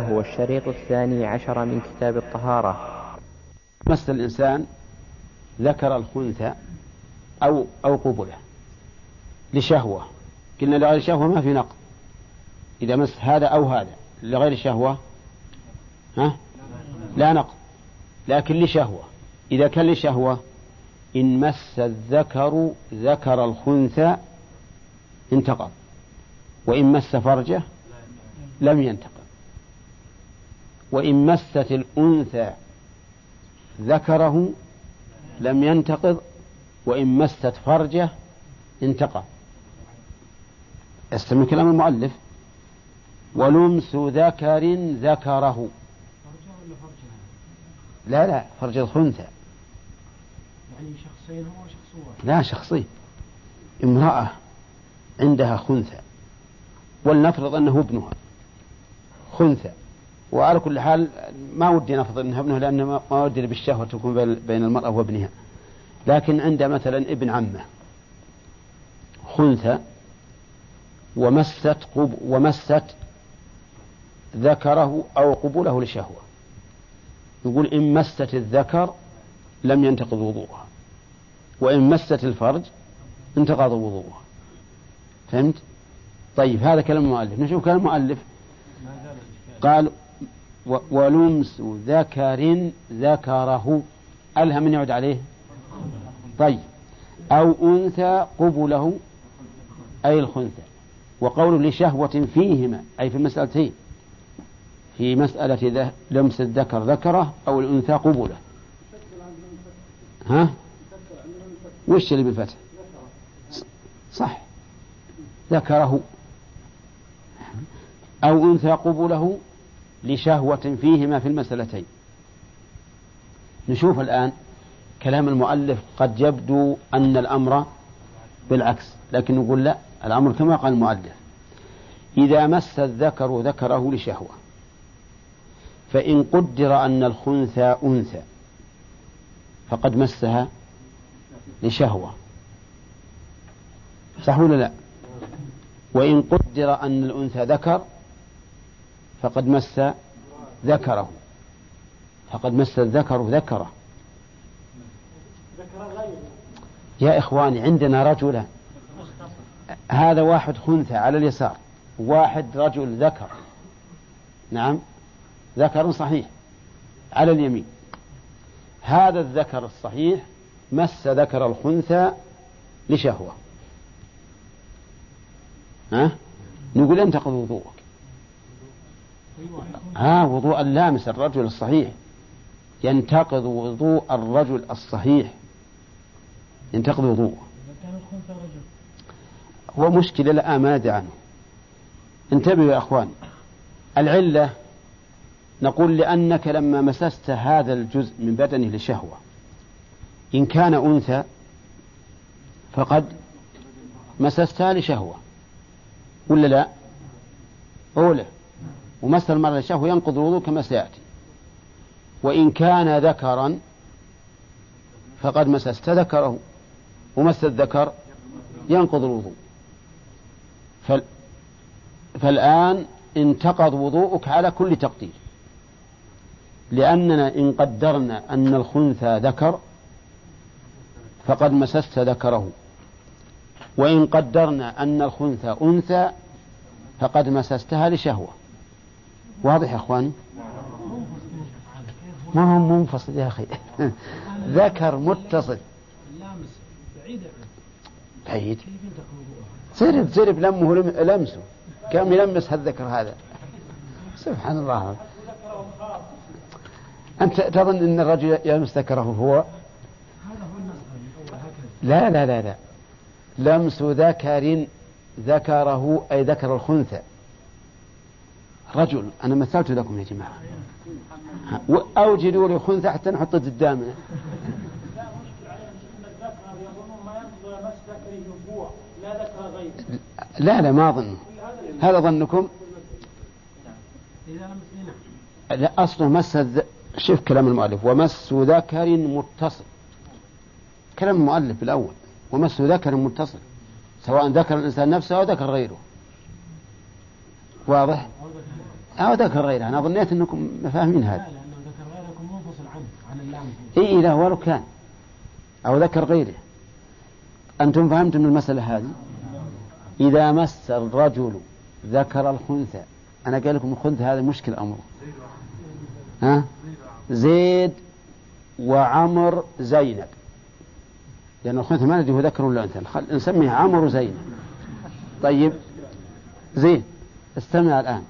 هو الشريط الثاني عشر من كتاب الطهارة. مس الإنسان ذكر الخنثى أو أو قبله لشهوة. قلنا لغير شهوة ما في نقض إذا مس هذا أو هذا لغير شهوة ها؟ لا نقض لكن لشهوة. إذا كان لشهوة إن مس الذكر ذكر الخنثى انتقض. وإن مس فرجه لم ينتقض. وإن مست الأنثى ذكره لم ينتقض وإن مست فرجه انتقض. استمع كلام المؤلف. ولمس ذكر ذكره. لا لا فرج الخنثى. يعني شخصين هو شخص واحد. لا شخصين. امرأة عندها خنثى. ولنفرض أنه ابنها خنثى. وعلى كل حال ما ودي نفرض أنها ابنه لأن ما ودي بالشهوة تكون بين المرأة وابنها. لكن عند مثلا ابن عمه خنثى ومست قب ومست ذكره أو قبوله لشهوة. يقول إن مست الذكر لم ينتقض وضوءها وإن مست الفرج انتقض وضوءها. فهمت؟ طيب هذا كلام المؤلف. نشوف كلام المؤلف. قال ولمس ذكر ذكره. ألها من يعد عليه؟ طيب. أو أنثى قبله أي الخنثى. وقول لشهوة فيهما أي في المسألتين في مسألة لمس الذكر ذكره أو الأنثى قبله. ها؟ وش اللي بالفتح؟ صح. ذكره. أو أنثى قبله لشهوة فيهما في المسألتين. نشوف الآن كلام المؤلف قد يبدو أن الأمر بالعكس لكن نقول لا الأمر كما قال المؤلف إذا مس الذكر ذكره لشهوة فإن قدر أن الخنثى أنثى فقد مسها لشهوة. صح ولا لا؟ وإن قدر أن الأنثى ذكر فقد مس ذكره. فقد مس الذكر ذكره. يا إخواني عندنا رجلا هذا واحد خنثى على اليسار. واحد رجل ذكر. نعم ذكر صحيح على اليمين. هذا الذكر الصحيح مس ذكر الخنثى لشهوة. ها؟ نقول ينتقض وضوءك ها وضوء اللامس الرجل الصحيح. ينتقض وضوء الرجل الصحيح. ينتقض وضوءه. هو مشكلة لا ما ندري عنه. انتبهوا يا أخوان. العلة نقول لأنك لما مسست هذا الجزء من بدنه لشهوة إن كان أنثى فقد مسستها لشهوة. ولا لا؟ أولى. ومس المرأة لشهوة ينقض الوضوء كما سيأتي. وإن كان ذكرا فقد مسست ذكره ومس الذكر ينقض الوضوء. فال فالآن انتقض وضوءك على كل تقدير. لأننا إن قدرنا أن الخنثى ذكر فقد مسست ذكره. وإن قدرنا أن الخنثى أنثى فقد مسستها لشهوة. واضح يا أخواني ما هو منفصل يا أخي. ذكر متصل. بعيد. سرب سرب لمه لمسه. كم يلمس هالذكر هذا. سبحان الله. أنت تظن أن الرجل يلمس ذكره هو؟ لا لا لا لا. لمس ذكر ذكره أي ذكر الخنثى. رجل أنا مثلت لكم يا جماعة. أوجدوا لي خنثى حتى نحطه قدامنا لا لا ما أظن. هذا ظنكم لا أصله مس شوف كلام المؤلف. ومس ذكر متصل. كلام المؤلف الأول. ومس ذكر متصل. سواء ذكر الإنسان نفسه أو ذكر غيره. واضح؟ أو ذكر غيره أنا ظنيت أنكم فاهمين هذا. لا لأنه ذكر غيركم منفصل عنه عن اللام. إي إذا ولو كان أو ذكر غيره. أنتم فهمتم المسألة هذه؟ إذا مس الرجل ذكر الخنثى أنا قال لكم الخنثى هذا مشكل أمره. ها؟ زيد وعمر زينب. لأن الخنثى ما ندري هو ذكر ولا أنثى. نسميه عمر وزينب. طيب زين استمع الآن.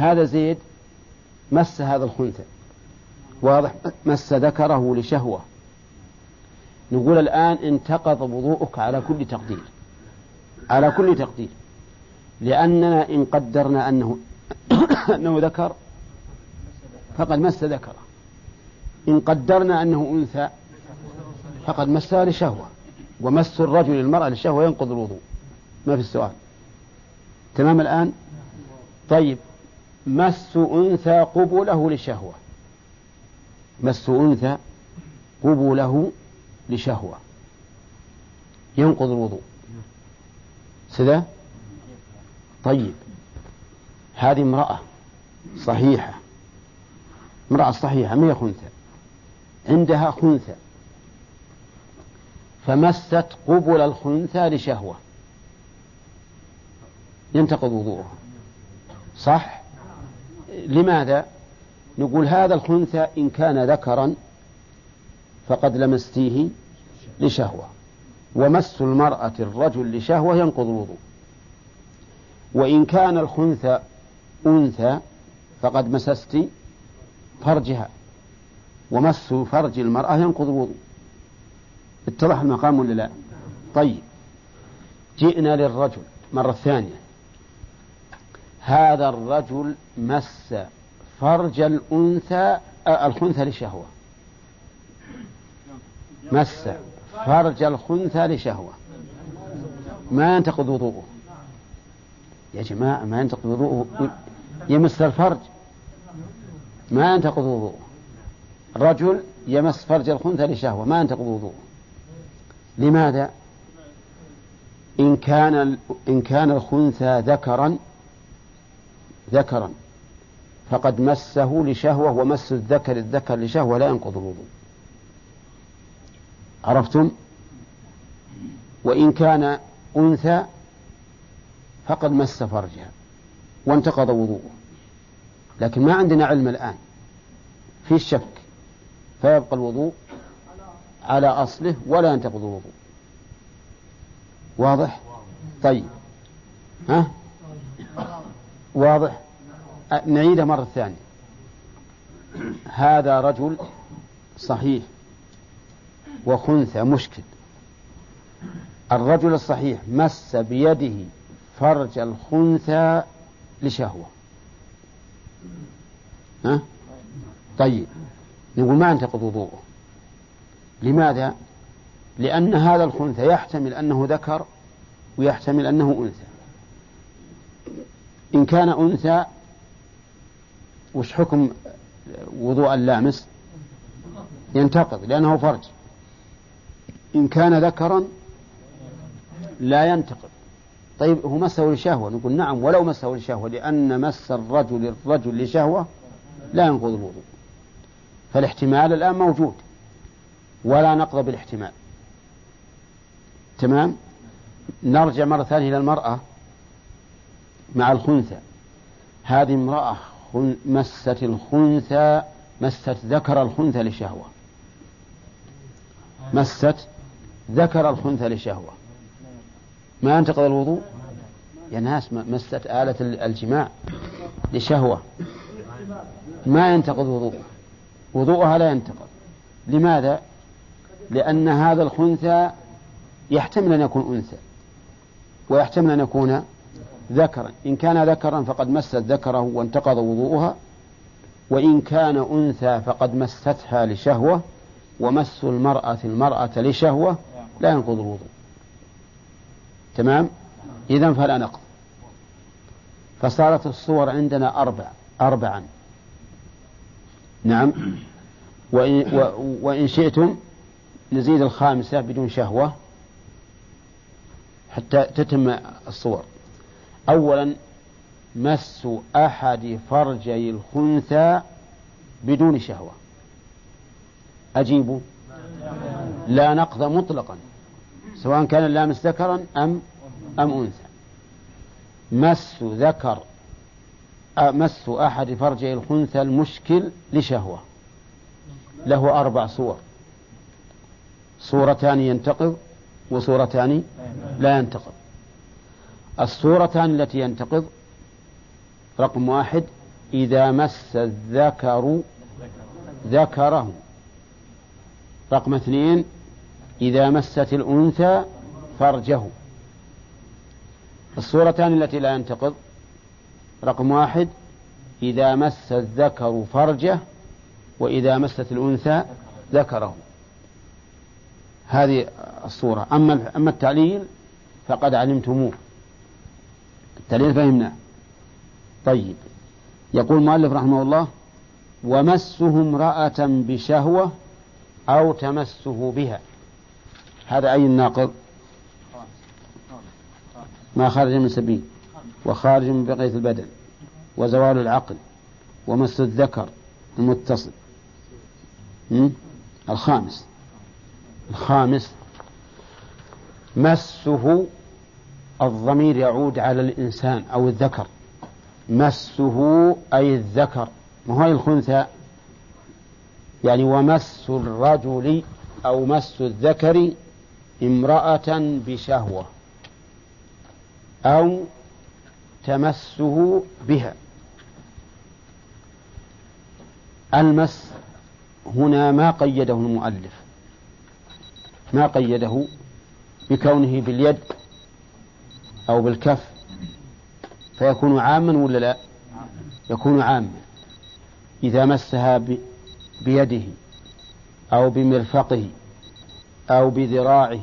هذا زيد مس هذا الخنثى. واضح؟ مس ذكره لشهوة. نقول الآن انتقض وضوءك على كل تقدير. على كل تقدير. لأننا إن قدرنا أنه أنه ذكر فقد مس ذكره. إن قدرنا أنه أنثى فقد مسها لشهوة. ومس الرجل المرأة للشهوة ينقض الوضوء. ما في السؤال. تمام الآن؟ طيب. مس أنثى قبله لشهوة. مس أنثى قبله لشهوة. ينقض الوضوء. سذا طيب. هذه امرأة صحيحة. امرأة صحيحة. ما هي خنثى؟ عندها خنثى. فمست قبل الخنثى لشهوة. ينتقض وضوءها. صح؟ لماذا؟ نقول هذا الخنثى إن كان ذكرا فقد لمستيه لشهوة. ومس المرأة الرجل لشهوة ينقض الوضوء. وإن كان الخنثى أنثى فقد مسست فرجها. ومس فرج المرأة ينقض الوضوء. اتضح المقام ولا لا؟ طيب. جئنا للرجل مرة ثانية. هذا الرجل مس فرج الأنثى آه، الخنثى لشهوة. مس فرج الخنثى لشهوة. ما ينتقض وضوءه. يا جماعة ما ينتقض وضوءه. يمس الفرج ما ينتقض وضوءه. رجل يمس فرج الخنثى لشهوة ما ينتقض وضوءه. لماذا؟ إن كان إن كان الخنثى ذكرا ذكرا. فقد مسه لشهوة ومس الذكر الذكر لشهوة لا ينقض الوضوء. عرفتم؟ وإن كان أنثى فقد مس فرجها وانتقض وضوءه. لكن ما عندنا علم الآن. في الشك فيبقى الوضوء على أصله ولا ينتقض الوضوء. واضح؟ طيب. ها؟ واضح؟ نعيدها مرة ثانية. هذا رجل صحيح وخنثى مشكل. الرجل الصحيح مس بيده فرج الخنثى لشهوة. ها؟ طيب نقول ما ينتقض وضوءه؟ لماذا؟ لأن هذا الخنثى يحتمل أنه ذكر ويحتمل أنه أنثى. إن كان أنثى وش حكم وضوء اللامس؟ ينتقض لأنه فرج. إن كان ذكرا لا ينتقض. طيب هو مسه لشهوة نقول نعم ولو مسه لشهوة لأن مس الرجل الرجل لشهوة لا ينقض الوضوء. فالاحتمال الآن موجود ولا نقض بالاحتمال. تمام؟ نرجع مرة ثانية إلى المرأة. مع الخنثى. هذه امرأة مست الخنثى مست ذكر الخنثى لشهوة. مست ذكر الخنثى لشهوة. ما ينتقض الوضوء؟ يا ناس مست آلة ال- الجماع لشهوة. ما ينتقض وضوء وضوءها لا ينتقض. لماذا؟ لأن هذا الخنثى يحتمل أن يكون أنثى. ويحتمل أن يكون ذكرا. إن كان ذكرا فقد مست ذكره وانتقض وضوءها وإن كان أنثى فقد مستها لشهوة ومس المرأة المرأة لشهوة لا ينقض الوضوء. تمام؟ إذا فلا نقض. فصارت الصور عندنا أربع أربعا. نعم. وإن, وإن شئتم نزيد الخامسة بدون شهوة حتى تتم الصور. أولا مس أحد فرجي الخنثى بدون شهوة. أجيبوا. لا نقض مطلقا سواء كان اللامس ذكرا أم أم أنثى. مس ذكر مس أحد فرجي الخنثى المشكل لشهوة. له أربع صور. صورتان ينتقض وصورتان لا ينتقض. الصورتان التي ينتقض رقم واحد إذا مس الذكر ذكره. رقم اثنين إذا مست الأنثى فرجه. الصورتان التي لا ينتقض رقم واحد إذا مس الذكر فرجه وإذا مست الأنثى ذكره. هذه الصورة. أما أما التعليل فقد علمتموه. التعليل فهمناه طيب. يقول المؤلف رحمه الله ومسه امرأة بشهوة أو تمسه بها. هذا أي الناقض؟ ما خرج من سبيل. وخارج من بقية البدن. وزوال العقل. ومس الذكر المتصل. الخامس. الخامس. مسه الضمير يعود على الإنسان أو الذكر. مسه أي الذكر. ما هو الخنثى؟ يعني ومس الرجل أو مس الذكر امرأة بشهوة أو تمسه بها. المس هنا ما قيده المؤلف. ما قيده؟ بكونه باليد أو بالكف فيكون عاما ولا لا؟ يكون عاما. إذا مسها بيده أو بمرفقه أو بذراعه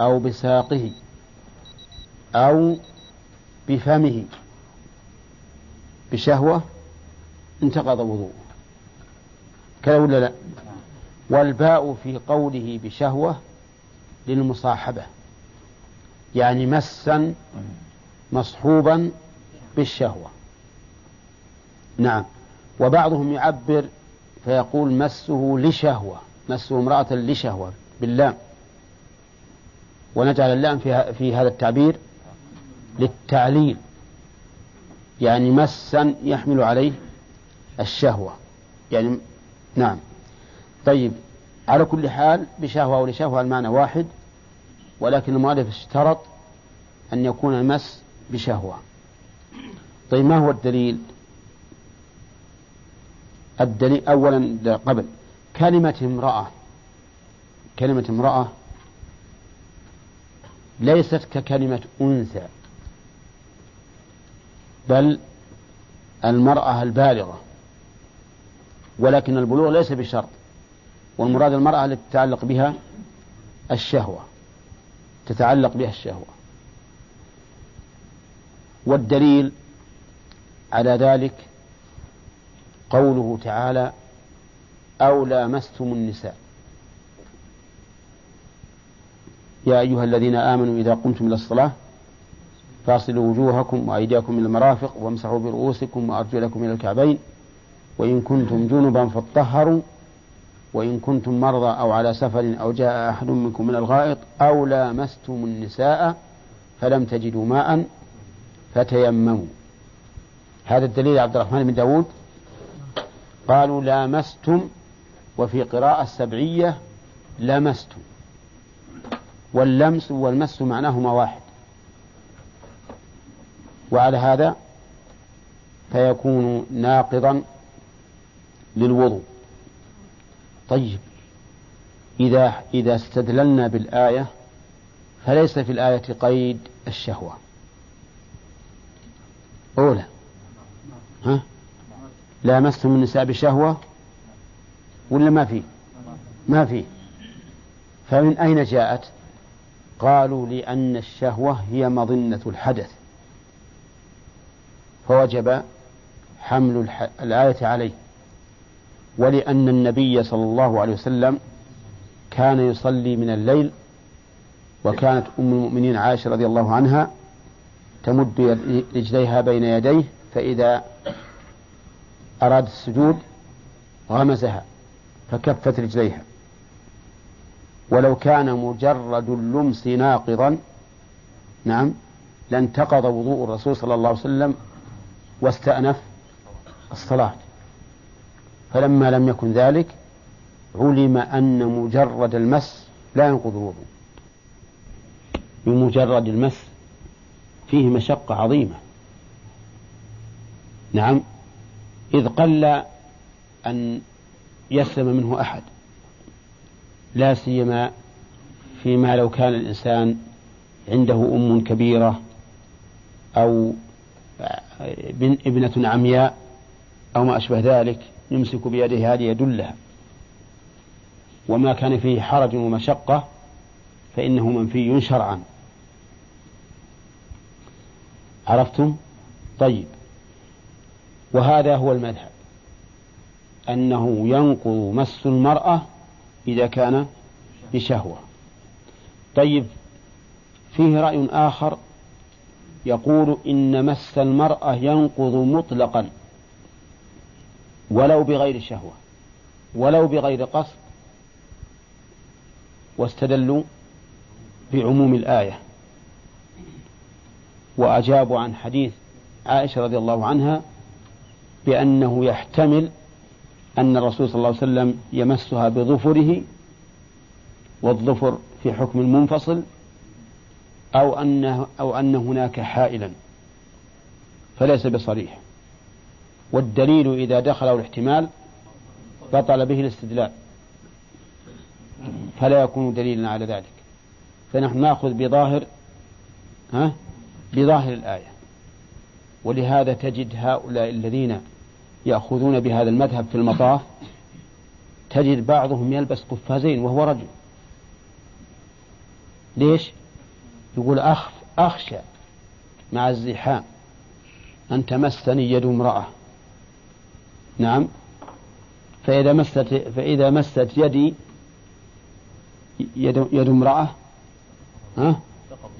أو بساقه أو بفمه بشهوة انتقض وضوءه. كذا ولا لا؟ والباء في قوله بشهوة للمصاحبة. يعني مسا مصحوبا بالشهوة. نعم. وبعضهم يعبر فيقول مسه لشهوة مسه امرأة لشهوة باللام. ونجعل اللام في, في هذا التعبير للتعليل. يعني مسا يحمل عليه الشهوة. يعني نعم. طيب على كل حال بشهوة أو لشهوة المعنى واحد. ولكن المؤلف اشترط أن يكون المس بشهوة. طيب ما هو الدليل؟ الدليل أولا قبل. كلمة امرأة كلمة امرأة ليست ككلمة أنثى بل المرأة البالغة ولكن البلوغ ليس بشرط والمراد المرأة التي تتعلق بها الشهوة. تتعلق بها الشهوة. والدليل على ذلك قوله تعالى أو لامستم النساء. يا أيها الذين آمنوا إذا قمتم إلى الصلاة فاصلوا وجوهكم وأيديكم إلى المرافق وامسحوا برؤوسكم وأرجلكم إلى الكعبين وإن كنتم جنبا فاطهروا وإن كنتم مرضى أو على سفر أو جاء أحد منكم من الغائط أو لامستم النساء فلم تجدوا ماء فتيمموا. هذا الدليل عبد الرحمن بن داود. قالوا لامستم وفي قراءة سبعية لمستم. واللمس والمس معناهما واحد. وعلى هذا فيكون ناقضا للوضوء. طيب. إذا إذا استدللنا بالآية فليس في الآية قيد الشهوة. أولى. ها؟ لامستم النساء بشهوة؟ ولا ما في؟ ما في. فمن أين جاءت؟ قالوا لأن الشهوة هي مظنة الحدث. فوجب حمل الآية عليه. ولأن النبي صلى الله عليه وسلم كان يصلي من الليل وكانت أم المؤمنين عائشة رضي الله عنها تمد رجليها بين يديه فإذا أراد السجود غمزها فكفت رجليها. ولو كان مجرد اللمس ناقضا نعم لانتقض وضوء الرسول صلى الله عليه وسلم واستأنف الصلاة. فلما لم يكن ذلك علم أن مجرد المس لا ينقض الوضوء. بمجرد المس فيه مشقة عظيمة. نعم. إذ قل أن يسلم منه أحد لا سيما فيما لو كان الإنسان عنده أم كبيرة أو ابنة عمياء أو ما أشبه ذلك. يمسك بيده هذه يدلها وما كان فيه حرج ومشقة فإنه منفي شرعا. عرفتم؟ طيب. وهذا هو المذهب. أنه ينقض مس المرأة إذا كان بشهوة. طيب. فيه رأي آخر يقول إن مس المرأة ينقض مطلقا. ولو بغير شهوة ولو بغير قصد واستدلوا بعموم الآية. وأجابوا عن حديث عائشة رضي الله عنها بأنه يحتمل أن الرسول صلى الله عليه وسلم يمسها بظفره والظفر في حكم المنفصل أو أن أو أن هناك حائلا فليس بصريح. والدليل إذا دخله الاحتمال بطل به الاستدلال. فلا يكون دليلا على ذلك. فنحن نأخذ بظاهر ها؟ بظاهر الآية. ولهذا تجد هؤلاء الذين يأخذون بهذا المذهب في المطاف تجد بعضهم يلبس قفازين وهو رجل. ليش؟ يقول أخف أخشى مع الزحام أن تمسني يد امرأة. نعم. فإذا مست فإذا مست يدي يد, يد امرأة ها؟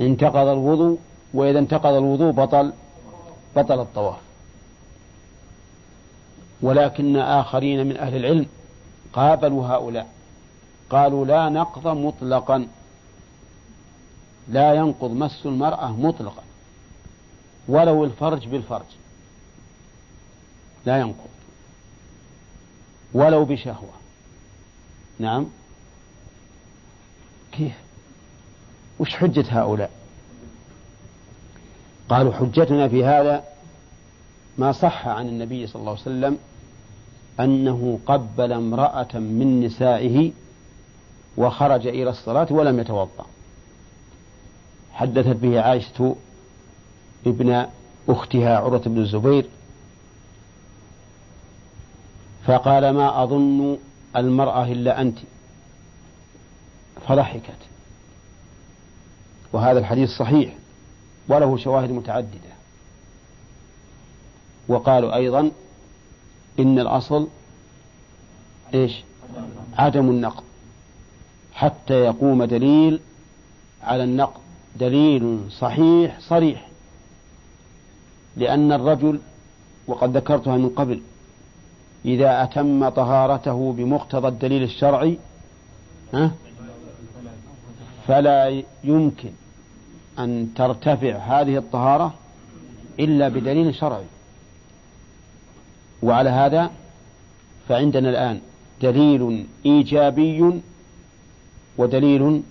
انتقض الوضوء وإذا انتقض الوضوء بطل بطل الطواف. ولكن آخرين من أهل العلم قابلوا هؤلاء. قالوا لا نقض مطلقا. لا ينقض مس المرأة مطلقا. ولو الفرج بالفرج. لا ينقض. ولو بشهوة. نعم. كيف؟ وش حجة هؤلاء؟ قالوا حجتنا في هذا ما صح عن النبي صلى الله عليه وسلم أنه قبل امرأة من نسائه وخرج إلى الصلاة ولم يتوضأ. حدثت به عائشة ابن أختها عروة بن الزبير فقال ما أظن المرأة إلا أنت. فضحكت. وهذا الحديث صحيح. وله شواهد متعددة. وقالوا أيضا إن الأصل إيش؟ عدم النقض حتى يقوم دليل على النقض دليل صحيح صريح. لأن الرجل وقد ذكرتها من قبل إذا أتم طهارته بمقتضى الدليل الشرعي ها؟ فلا يمكن أن ترتفع هذه الطهارة إلا بدليل شرعي. وعلى هذا فعندنا الآن دليل إيجابي ودليل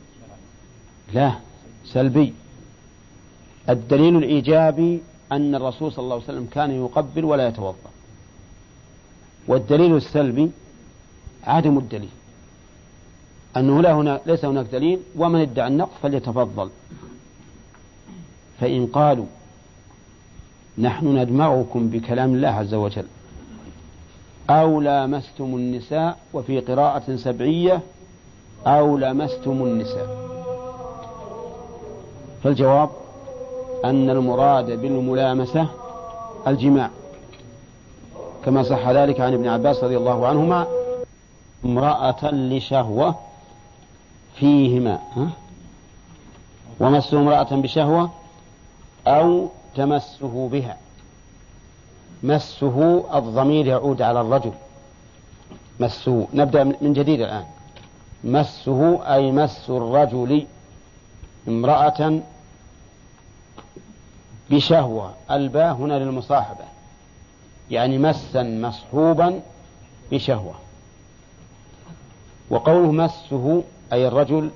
لا سلبي. الدليل الإيجابي أن الرسول صلى الله عليه وسلم كان يقبل ولا يتوضأ. والدليل السلبي عدم الدليل. أنه لا هنا ليس هناك دليل ومن ادعى النقص فليتفضل. فإن قالوا نحن ندمعكم بكلام الله عز وجل أو لامستم النساء وفي قراءة سبعية أو لمستم النساء. فالجواب أن المراد بالملامسة الجماع. كما صح ذلك عن ابن عباس رضي الله عنهما امرأة لشهوة فيهما ومس امرأة بشهوة أو تمسه بها. مسه الضمير يعود على الرجل. مسه نبدأ من جديد الآن. مسه أي مس الرجل امرأة بشهوة. الباء هنا للمصاحبة. يعني مسا مصحوبا بشهوة. وقوله مسه أي الرجل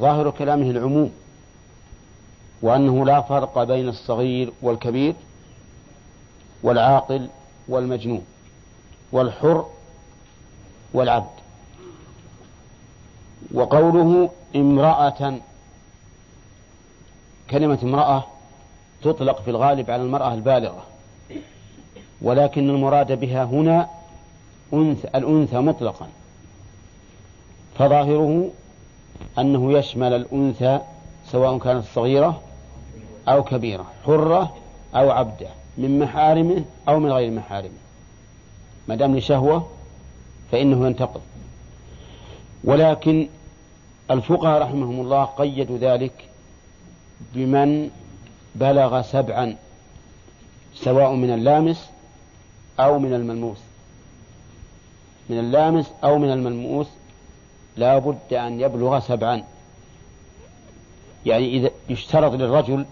ظاهر كلامه العموم وأنه لا فرق بين الصغير والكبير والعاقل والمجنون والحر والعبد. وقوله امرأة كلمة امرأة تطلق في الغالب على المرأة البالغة. ولكن المراد بها هنا أنثى الأنثى مطلقا. فظاهره أنه يشمل الأنثى سواء كانت صغيرة أو كبيرة حرة أو عبدة من محارمه أو من غير محارمه. ما دام لشهوة فإنه ينتقض. ولكن الفقهاء رحمهم الله قيدوا ذلك بمن بلغ سبعا سواء من اللامس أو من الملموس. من اللامس أو من الملموس لا بد أن يبلغ سبعا. يعني إذا يشترط للرجل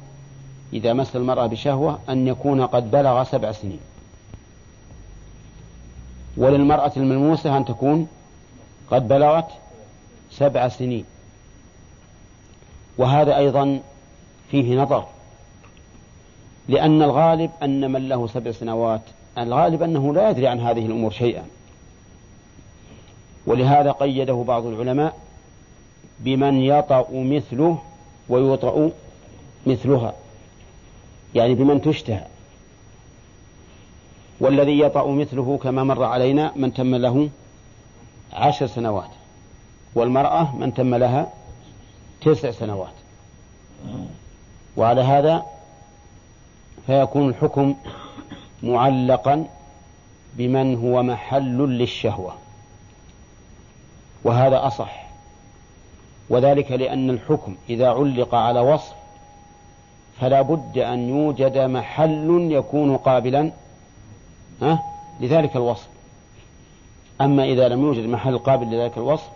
إذا مس المرأة بشهوة أن يكون قد بلغ سبع سنين. وللمرأة الملموسة أن تكون قد بلغت سبع سنين. وهذا أيضا فيه نظر لأن الغالب أن من له سبع سنوات الغالب أنه لا يدري عن هذه الأمور شيئا. ولهذا قيده بعض العلماء بمن يطأ مثله ويطأ مثلها يعني بمن تشتهى. والذي يطأ مثله كما مر علينا من تم له عشر سنوات والمرأة من تم لها تسع سنوات. وعلى هذا فيكون الحكم معلقا بمن هو محل للشهوة. وهذا أصح. وذلك لأن الحكم إذا علق على وصف فلا بد أن يوجد محل يكون قابلا لذلك الوصف. أما إذا لم يوجد محل قابل لذلك الوصف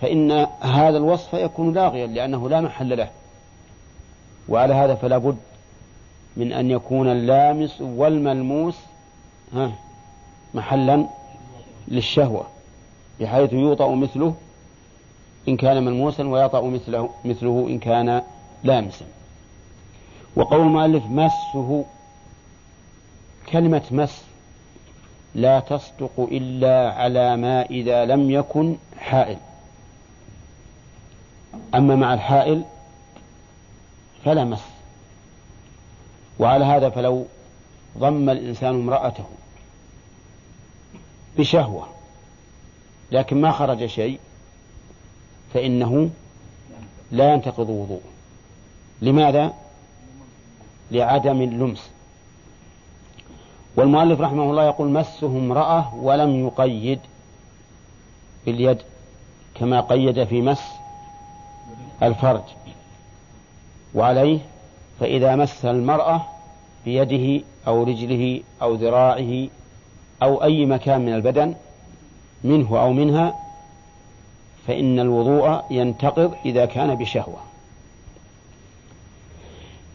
فإن هذا الوصف يكون لاغيا لأنه لا محل له. وعلى هذا فلا بد من أن يكون اللامس والملموس محلا للشهوة بحيث يوطأ مثله إن كان ملموسا ويطأ مثله, مثله إن كان لامسا. وقول المؤلف مسه كلمة مس لا تصدق إلا على ما إذا لم يكن حائل. أما مع الحائل فلا مس. وعلى هذا فلو ضم الإنسان امرأته بشهوة لكن ما خرج شيء فإنه لا ينتقض وضوء لماذا؟ لعدم اللمس. والمؤلف رحمه الله يقول مسه امرأة ولم يقيد باليد كما قيد في مس الفرج. وعليه فإذا مس المرأة بيده أو رجله أو ذراعه أو أي مكان من البدن منه أو منها فإن الوضوء ينتقض إذا كان بشهوة.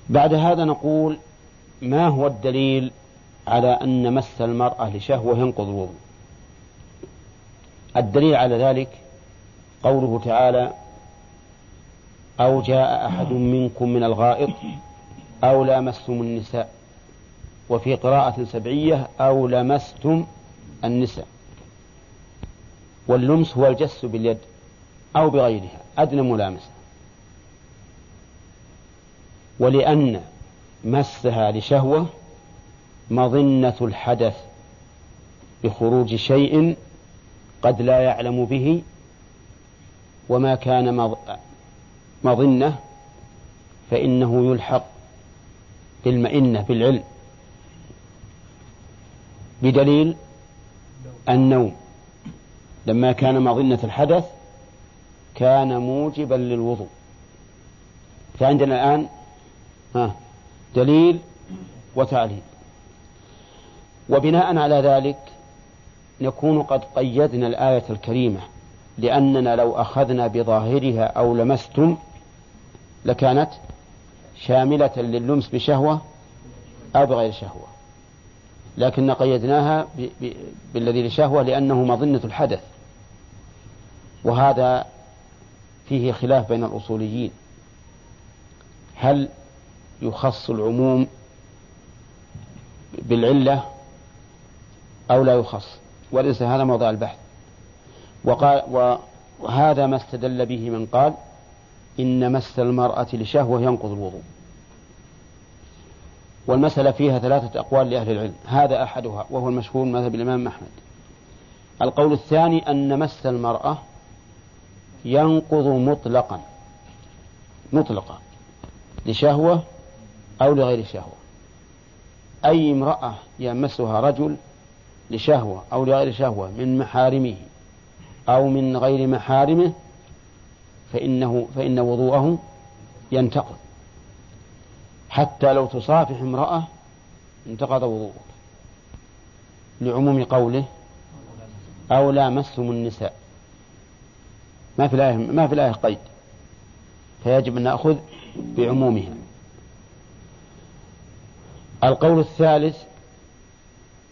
بعد هذا نقول ما هو الدليل على أن مس المرأة لشهوة ينقض الوضوء؟ الدليل على ذلك قوله تعالى أو جاء أحد منكم من الغائط أو لامستم النساء. وفي قراءة سبعية أو لمستم النساء. واللمس هو الجس باليد أو بغيرها أدنى ملامسة. ولأن مسها لشهوة مظنة الحدث بخروج شيء قد لا يعلم به وما كان مظنة فإنه يلحق بالمئنة بالعلم بدليل النوم. لما كان مظنة الحدث كان موجبا للوضوء. فعندنا الآن ها دليل وتعليل. وبناء على ذلك نكون قد قيدنا الآية الكريمة لأننا لو أخذنا بظاهرها أو لمستم لكانت شاملة لللمس بشهوة أو بغير شهوة. لكن قيدناها بالذي لشهوة لأنه مظنة الحدث. وهذا فيه خلاف بين الأصوليين. هل يخص العموم بالعلة أو لا يخص؟ وليس هذا موضع البحث. وقال وهذا ما استدل به من قال إن مس المرأة لشهوة ينقض الوضوء. والمسألة فيها ثلاثة أقوال لأهل العلم. هذا أحدها وهو المشهور مذهب الإمام أحمد. القول الثاني أن مس المرأة ينقض مطلقا. مطلقا. لشهوة أو لغير شهوة. أي امرأة يمسها رجل لشهوة أو لغير شهوة من محارمه أو من غير محارمه فإنه فإن وضوءه ينتقض. حتى لو تصافح امرأة انتقض وضوءك لعموم قوله أو لامستم النساء. ما في الآية ما في الآية قيد. فيجب أن نأخذ بعمومها. القول الثالث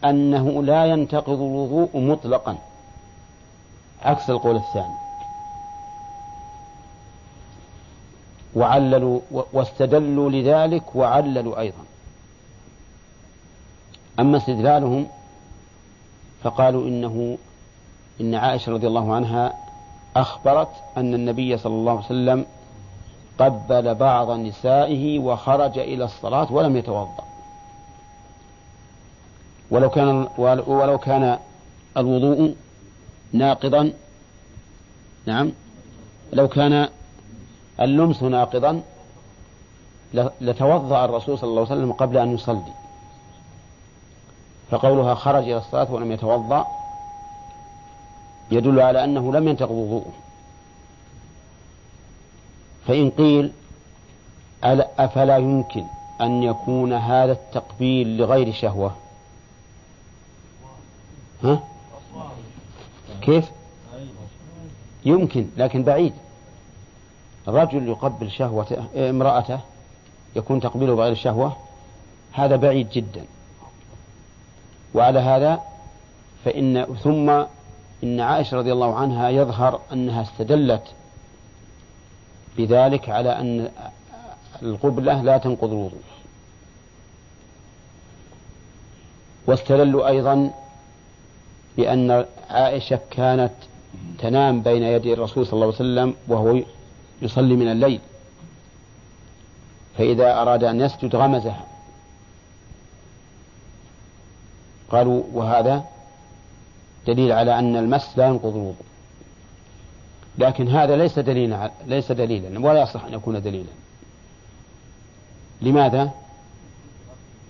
أنه لا ينتقض الوضوء مطلقا. عكس القول الثاني. وعللوا واستدلوا لذلك وعللوا أيضا. أما استدلالهم فقالوا إنه إن عائشة رضي الله عنها أخبرت أن النبي صلى الله عليه وسلم قبل بعض نسائه وخرج إلى الصلاة ولم يتوضأ. ولو كان ولو كان الوضوء ناقضا نعم لو كان اللمس ناقضا لتوضأ الرسول صلى الله عليه وسلم قبل أن يصلي. فقولها خرج إلى الصلاة ولم يتوضأ. يدل على أنه لم ينتقض وضوءه. فإن قيل أفلا يمكن أن يكون هذا التقبيل لغير شهوة؟ ها؟ كيف؟ يمكن لكن بعيد. رجل يقبل شهوة امرأته يكون تقبيله بغير شهوة هذا بعيد جدا. وعلى هذا فإن ثم إن عائشة رضي الله عنها يظهر أنها استدلت بذلك على أن القبلة لا تنقض الوضوء. واستدلوا أيضا بأن عائشة كانت تنام بين يدي الرسول صلى الله عليه وسلم وهو يصلي من الليل. فإذا أراد أن يسجد غمزها قالوا وهذا دليل على أن المس لا ينقض الوضوء. لكن هذا ليس دليلا ليس دليلا ولا يصح أن يكون دليلا. لماذا؟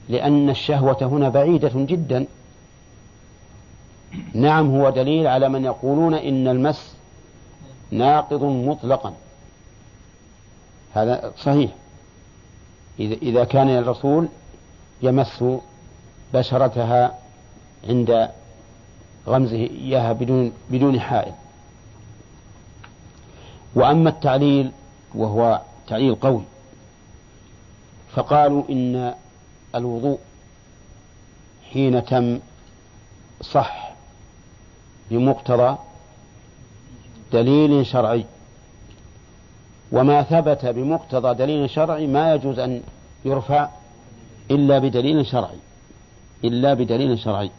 لأن الشهوة هنا بعيدة جدا. نعم هو دليل على من يقولون إن المس ناقض مطلقا. هذا صحيح. إذا كان الرسول يمس بشرتها عند غمزه إياها بدون بدون حائل. وأما التعليل وهو تعليل قوي فقالوا إن الوضوء حين تم صح بمقتضى دليل شرعي. وما ثبت بمقتضى دليل شرعي ما يجوز أن يرفع إلا بدليل شرعي إلا بدليل شرعي.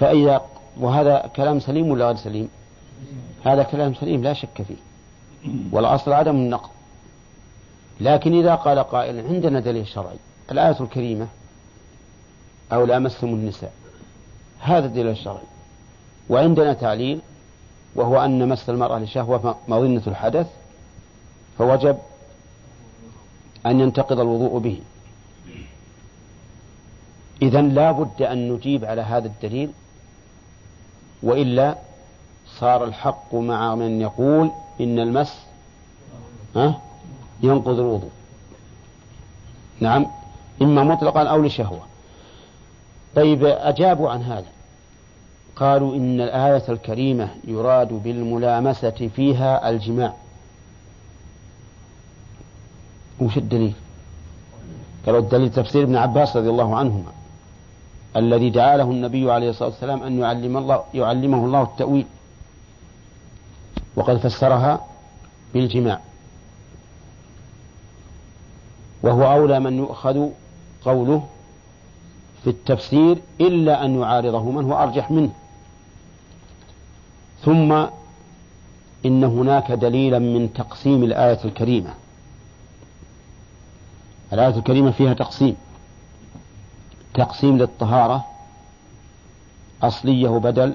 فإذا وهذا كلام سليم ولا غير سليم؟ هذا كلام سليم لا شك فيه. والأصل عدم النقض. لكن إذا قال قائل عندنا دليل شرعي الآية الكريمة أو لأمستم النساء هذا الدليل الشرعي وعندنا تعليل وهو أن مس المرأة لشهوة مظنة الحدث فوجب أن ينتقض الوضوء به. إذا لا بد أن نجيب على هذا الدليل وإلا صار الحق مع من يقول إن المس ينقض الوضوء. نعم إما مطلقا أو لشهوة. طيب أجابوا عن هذا. قالوا إن الآية الكريمة يراد بالملامسة فيها الجماع. وش الدليل؟ قالوا الدليل تفسير ابن عباس رضي الله عنهما الذي دعا له النبي عليه الصلاة والسلام أن يعلم الله يعلمه الله التأويل وقد فسرها بالجماع. وهو أولى من يؤخذ قوله في التفسير إلا أن يعارضه من هو أرجح منه. ثم إن هناك دليلا من تقسيم الآية الكريمة. الآية الكريمة فيها تقسيم. تقسيم للطهارة أصلية وبدل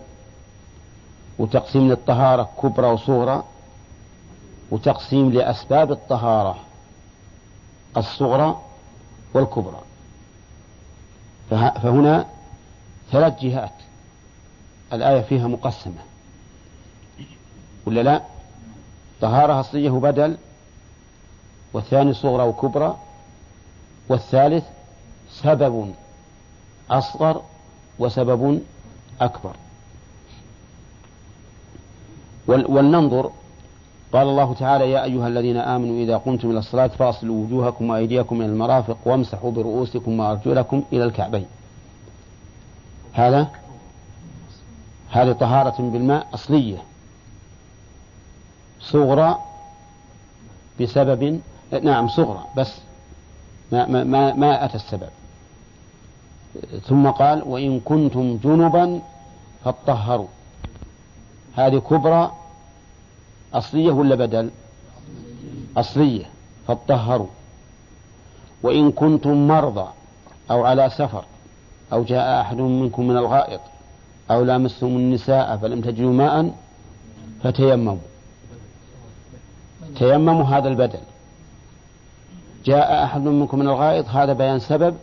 وتقسيم للطهارة كبرى وصغرى وتقسيم لأسباب الطهارة الصغرى والكبرى. فهنا ثلاث جهات. الآية فيها مقسمة. ولا لا؟ طهارة أصلية وبدل والثاني صغرى وكبرى والثالث سبب أصغر وسبب أكبر. ولننظر. قال الله تعالى يا أيها الذين آمنوا إذا قمتم إلى الصلاة فأصلوا وجوهكم وأيديكم إلى المرافق وامسحوا برؤوسكم وأرجلكم إلى الكعبين. هذا هذه طهارة بالماء أصلية. صغرى بسبب نعم صغرى بس ما, ما, ما, أتى السبب. ثم قال وإن كنتم جنبا فاطهروا. هذه كبرى أصلية ولا بدل؟ أصلية فاطهروا. وإن كنتم مرضى أو على سفر أو جاء أحد منكم من الغائط أو لامستم النساء فلم تجدوا ماء فتيمموا. تيمموا هذا البدل. جاء أحد منكم من الغائط هذا بيان سبب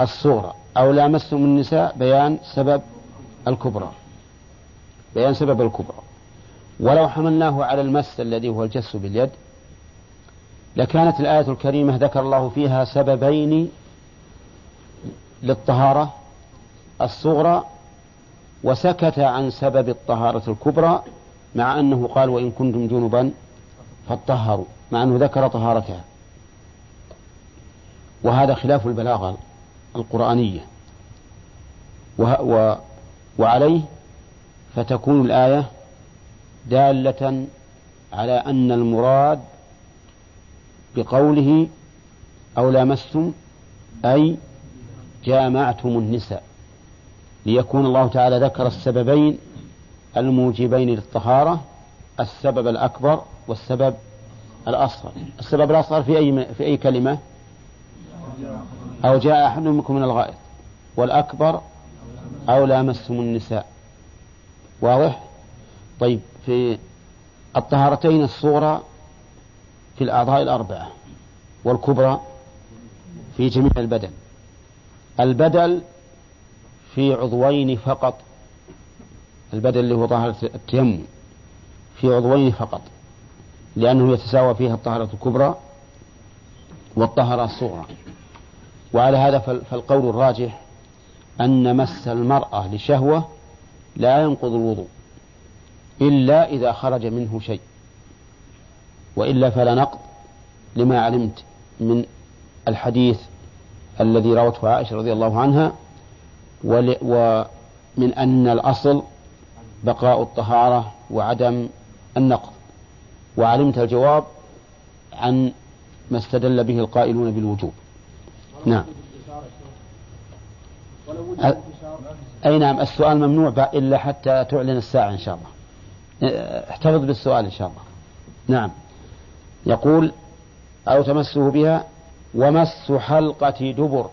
الصورة أو لامستم النساء بيان سبب الكبرى. بيان سبب الكبرى. ولو حملناه على المس الذي هو الجس باليد لكانت الآية الكريمة ذكر الله فيها سببين للطهارة. الصغرى وسكت عن سبب الطهارة الكبرى مع أنه قال وإن كنتم جنبا فاطهروا مع أنه ذكر طهارتها. وهذا خلاف البلاغة القرآنية. و وعليه فتكون الآية دالة على أن المراد بقوله أو لامستم أي جامعتم النساء. ليكون الله تعالى ذكر السببين الموجبين للطهارة السبب الأكبر والسبب الأصغر. السبب الأصغر في أي في أي كلمة؟ أو جاء أحد منكم من الغائط. والأكبر أو لامستم النساء. واضح؟ طيب في الطهارتين الصغرى في الأعضاء الأربعة والكبرى في جميع البدن. البدل في عضوين فقط. البدل اللي هو طهارة التيمم في عضوين فقط لأنه يتساوى فيها الطهارة الكبرى والطهارة الصغرى. وعلى هذا فالقول الراجح أن مس المرأة لشهوة لا ينقض الوضوء إلا إذا خرج منه شيء وإلا فلا نقض لما علمت من الحديث الذي روته عائشة رضي الله عنها ومن أن الأصل بقاء الطهارة وعدم النقض. وعلمت الجواب عن ما استدل به القائلون بالوجوب. نعم. أي نعم السؤال ممنوع إلا حتى تعلن الساعة إن شاء الله. احتفظ بالسؤال إن شاء الله. نعم. يقول أو تمسه بها ومس حلقة دبر.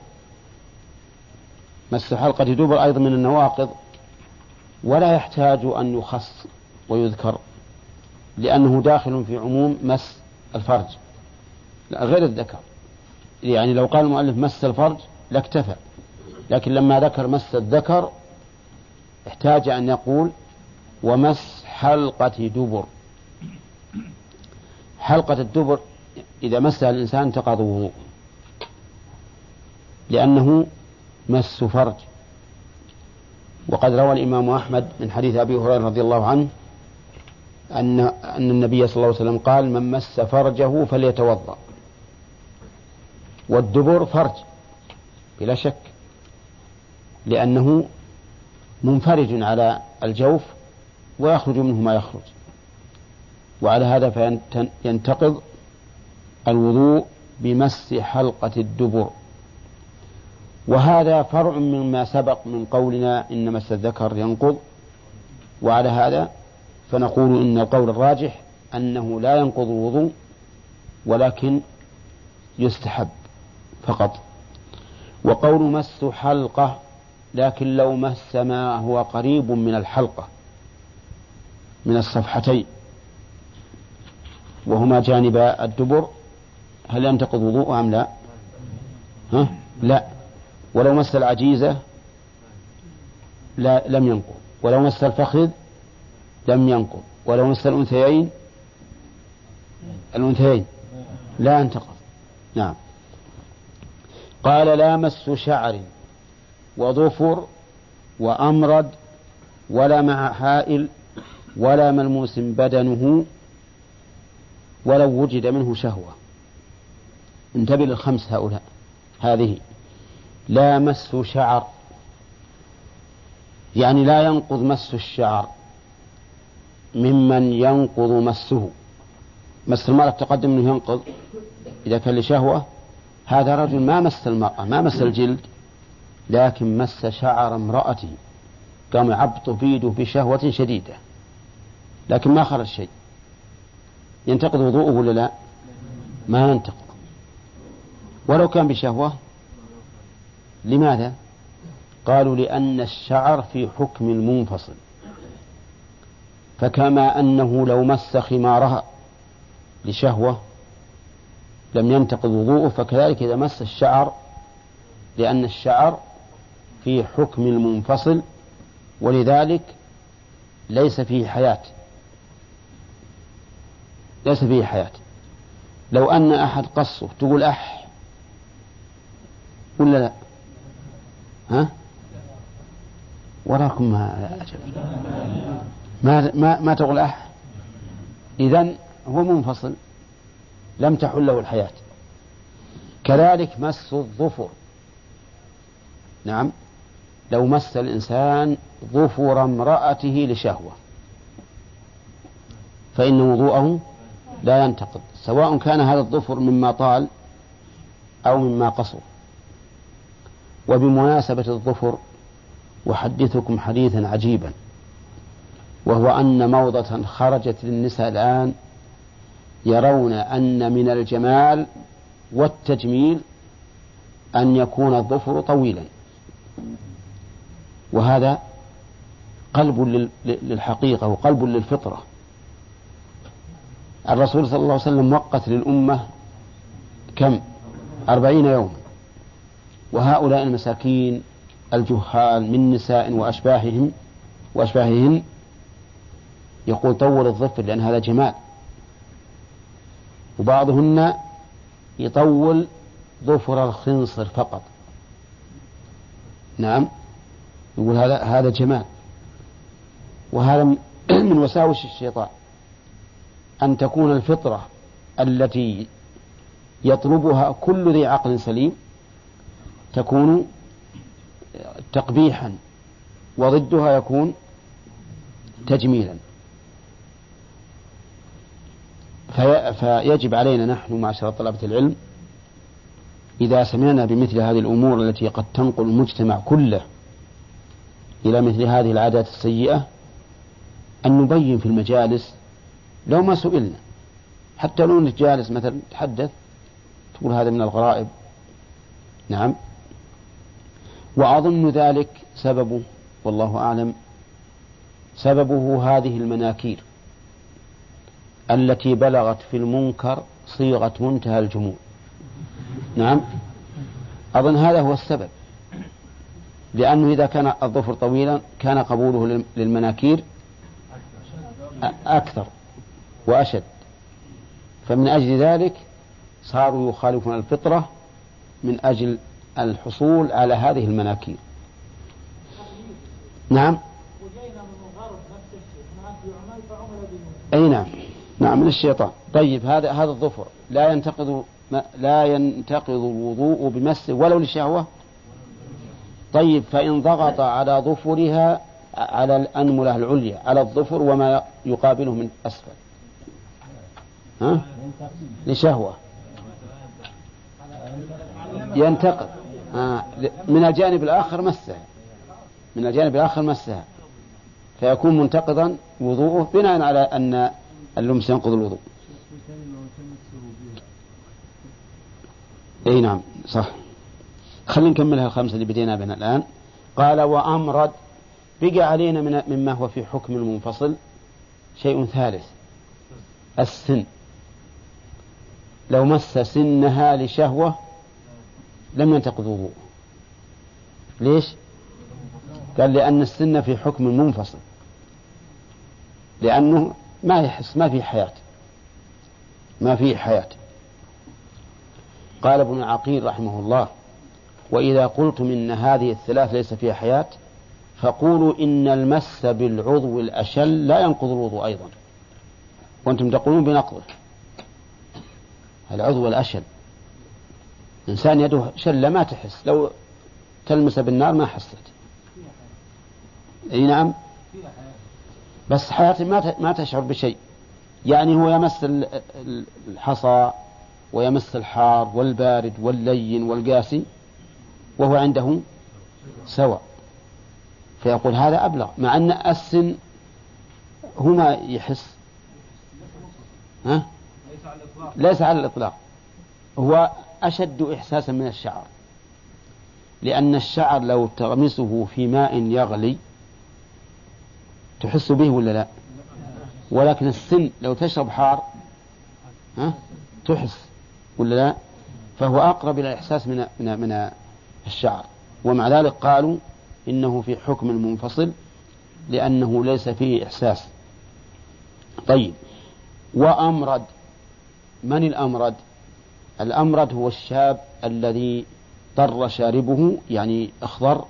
مس حلقة دبر أيضا من النواقض ولا يحتاج أن يخص ويذكر لأنه داخل في عموم مس الفرج لا غير الذكر. يعني لو قال المؤلف مس الفرج لاكتفى لكن لما ذكر مس الذكر احتاج أن يقول ومس حلقة دبر. حلقة الدبر إذا مسها الإنسان وضوء لأنه مس فرج. وقد روى الإمام أحمد من حديث أبي هريرة رضي الله عنه أن أن النبي صلى الله عليه وسلم قال من مس فرجه فليتوضأ. والدبر فرج بلا شك لأنه منفرج على الجوف ويخرج منه ما يخرج. وعلى هذا فينتقض الوضوء بمس حلقة الدبر. وهذا فرع مما سبق من قولنا إن مس الذكر ينقض. وعلى هذا فنقول إن القول الراجح أنه لا ينقض الوضوء ولكن يستحب فقط. وقول مس حلقة لكن لو مس ما هو قريب من الحلقة من الصفحتين. وهما جانب الدبر هل ينتقض وضوء أم لا؟ ها؟ لا. ولو مس العجيزة لا لم ينقض ولو مس الفخذ لم ينقض ولو مس الأنثيين الأنثيين لا ينتقض نعم. قال لا مس شعر وظفر وأمرد ولا مع حائل ولا ملموس بدنه ولو وجد منه شهوة. انتبه للخمس هؤلاء. هذه لا مس شعر. يعني لا ينقض مس الشعر ممن ينقض مسه. مس المرأة تقدم أنه ينقض. إذا كان لشهوة هذا رجل ما مس المرأة ما مس الجلد لكن مس شعر امرأته. قام يعبط في يده بشهوة شديدة. لكن ما خرج شيء. ينتقض وضوءه ولا لا؟ ما ينتقض. ولو كان بشهوة لماذا؟ قالوا لأن الشعر في حكم المنفصل. فكما أنه لو مس خمارها لشهوة لم ينتقض وضوءه فكذلك إذا مس الشعر لأن الشعر في حكم المنفصل ولذلك ليس فيه حياة. ليس فيه حياة. لو أن أحد قصه تقول أح ولا لا؟ ها؟ وراكم ما ما ما, ما تقول أح؟ إذا هو منفصل. لم تحل له الحياة. كذلك مس الظفر. نعم. لو مس الإنسان ظفر امرأته لشهوة. فإن وضوءه لا ينتقض. سواء كان هذا الظفر مما طال أو مما قصر. وبمناسبة الظفر أحدثكم حديثا عجيبا وهو أن موضة خرجت للنساء الآن يرون أن من الجمال والتجميل أن يكون الظفر طويلا. وهذا قلب للحقيقة وقلب للفطرة. الرسول صلى الله عليه وسلم وقت للأمة كم؟ أربعين يوما. وهؤلاء المساكين الجهال من نساء وأشباههم وأشباههن يقول طول الظفر لأن هذا جمال. وبعضهن يطول ظفر الخنصر فقط. نعم يقول هذا هذا جمال. وهذا من وساوس الشيطان. أن تكون الفطرة التي يطلبها كل ذي عقل سليم تكون تقبيحا وضدها يكون تجميلا. في فيجب علينا نحن معشر طلبة العلم إذا سمعنا بمثل هذه الأمور التي قد تنقل المجتمع كله إلى مثل هذه العادات السيئة أن نبين في المجالس لو ما سئلنا. حتى لو انك جالس مثلا تحدث تقول هذا من الغرائب. نعم. وأظن ذلك سببه والله أعلم سببه هذه المناكير التي بلغت في المنكر صيغة منتهى الجموع. نعم. أظن هذا هو السبب لأنه إذا كان الظفر طويلا كان قبوله للمناكير أكثر وأشد. فمن أجل ذلك صاروا يخالفون الفطرة من أجل الحصول على هذه المناكير. نعم؟ أي نعم. نعم من الشيطان. طيب هذا هذا الظفر. لا ينتقض لا ينتقض الوضوء بمس ولو لشهوة طيب فإن ضغط على ظفرها على الأنملة العليا على الظفر وما يقابله من أسفل. ها؟ لشهوة. ينتقد آه من الجانب الآخر مسها من الجانب الآخر مسها فيكون منتقضا وضوءه بناء على أن اللمس ينقض الوضوء. إي نعم صح. خلينا نكملها الخمسة اللي بدينا بها الآن. قال وأمرد بقي علينا من مما هو في حكم المنفصل شيء ثالث. السن. لو مس سنها لشهوة لم ينتقض وضوء ليش؟ قال لأن السن في حكم منفصل. لأنه ما يحس ما في حياة. ما في حياة. قال ابن عقيل رحمه الله وإذا قلتم إن هذه الثلاث ليس فيها حياة فقولوا إن المس بالعضو الأشل لا ينقض الوضوء أيضا. وأنتم تقولون بنقضه. العضو الأشل. إنسان يده شلة ما تحس. لو تلمس بالنار ما حست. أي نعم؟ بس حياته ما ما تشعر بشيء. يعني هو يمس الحصى ويمس الحار والبارد واللين والقاسي وهو عنده سواء. فيقول هذا أبلغ. مع أن السن هنا يحس. ها؟ ليس على الإطلاق. هو أشد إحساسا من الشعر. لأن الشعر لو تغمسه في ماء يغلي تحس به ولا لا؟ ولكن السن لو تشرب حار ها تحس ولا لا؟ فهو أقرب إلى الإحساس من من من الشعر. ومع ذلك قالوا إنه في حكم منفصل لأنه ليس فيه إحساس. طيب. وأمرد. من الأمرد؟ الأمرد هو الشاب الذي ضر شاربه يعني أخضر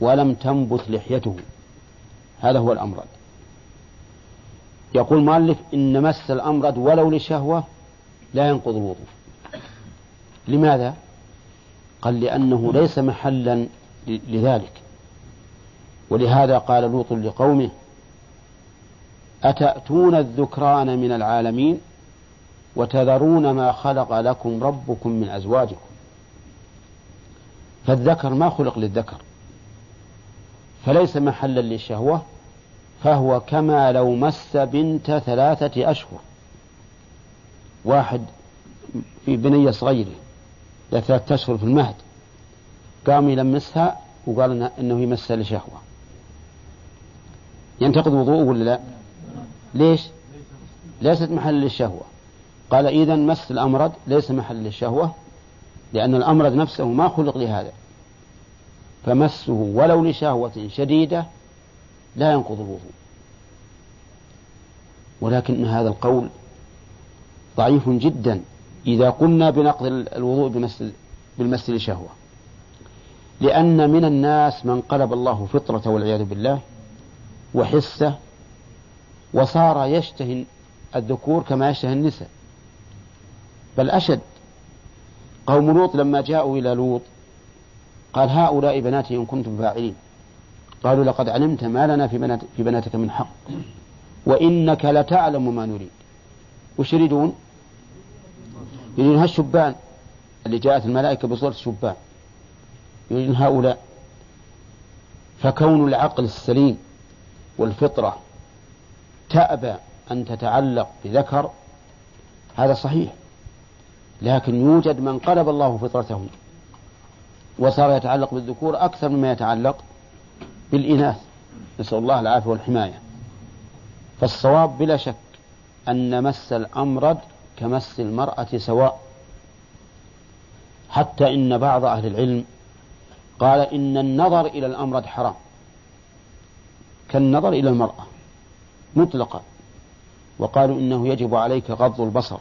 ولم تنبت لحيته. هذا هو الأمرد يقول مؤلف إن مس الأمرد ولو لشهوة لا ينقض الوضوء لماذا؟ قال لأنه ليس محلا لذلك. ولهذا قال لوط لقومه أتأتون الذكران من العالمين؟ وتذرون ما خلق لكم ربكم من أزواجكم. فالذكر ما خلق للذكر. فليس محلا للشهوة فهو كما لو مس بنت ثلاثة أشهر. واحد في بنية صغيرة ثلاثة أشهر في المهد. قام يلمسها وقال إنه يمسها لشهوة. ينتقد وضوءه ولا لا؟ ليش؟ ليست محل للشهوة. قال إذا مس الأمرد ليس محل للشهوة لأن الأمرد نفسه ما خلق لهذا. فمسه ولو لشهوة شديدة لا ينقض الوضوء ولكن هذا القول ضعيف جدا إذا قلنا بنقض الوضوء بمس بالمس لشهوة. لأن من الناس من قلب الله فطرته والعياذ بالله وحسه وصار يشتهي الذكور كما يشتهي النساء. بل أشد. قوم لوط لما جاءوا إلى لوط قال هؤلاء بناتي إن كنتم فاعلين. قالوا لقد علمت ما لنا في, بنات في بناتك من حق. وإنك لتعلم ما نريد. وش يريدون؟ يريدون هالشبان اللي جاءت الملائكة بصورة شبان يريدون هؤلاء. فكون العقل السليم والفطرة تأبى أن تتعلق بذكر هذا صحيح. لكن يوجد من قلب الله فطرته وصار يتعلق بالذكور أكثر مما يتعلق بالإناث. نسأل الله العافية والحماية. فالصواب بلا شك أن مس الأمرد كمس المرأة سواء. حتى إن بعض أهل العلم قال إن النظر إلى الأمرد حرام. كالنظر إلى المرأة مطلقا وقالوا إنه يجب عليك غض البصر.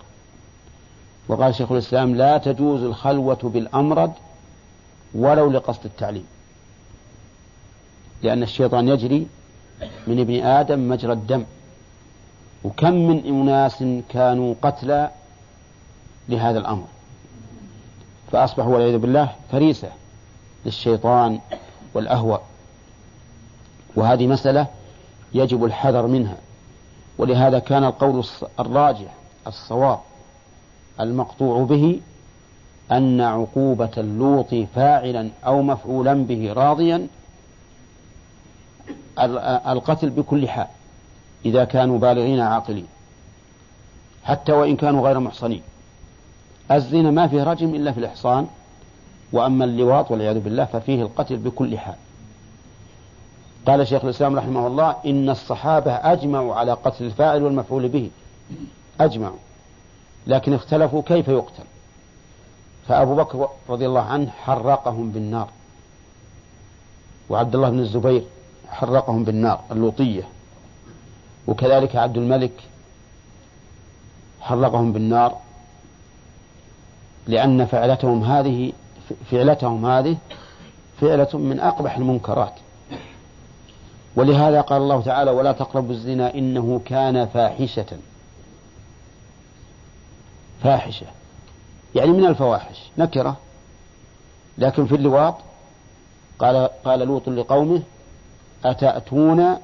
وقال شيخ الإسلام لا تجوز الخلوة بالأمرد ولو لقصد التعليم. لأن الشيطان يجري من ابن آدم مجرى الدم. وكم من أناس كانوا قتلى لهذا الأمر. فأصبحوا والعياذ بالله فريسة للشيطان والأهوى. وهذه مسألة يجب الحذر منها. ولهذا كان القول الراجح الصواب. المقطوع به أن عقوبة اللوط فاعلا أو مفعولا به راضيا القتل بكل حال إذا كانوا بالغين عاقلين حتى وإن كانوا غير محصنين. الزنا ما فيه رجم إلا في الإحصان وأما اللواط والعياذ بالله ففيه القتل بكل حال. قال شيخ الإسلام رحمه الله إن الصحابة أجمعوا على قتل الفاعل والمفعول به. أجمعوا. لكن اختلفوا كيف يقتل. فأبو بكر رضي الله عنه حرقهم بالنار. وعبد الله بن الزبير حرقهم بالنار اللوطية. وكذلك عبد الملك حرقهم بالنار لأن فعلتهم هذه فعلتهم هذه فعلة من أقبح المنكرات. ولهذا قال الله تعالى ولا تقربوا الزنا إنه كان فاحشة. فاحشة. يعني من الفواحش. نكرة. لكن في اللواط قال قال لوط لقومه أتأتون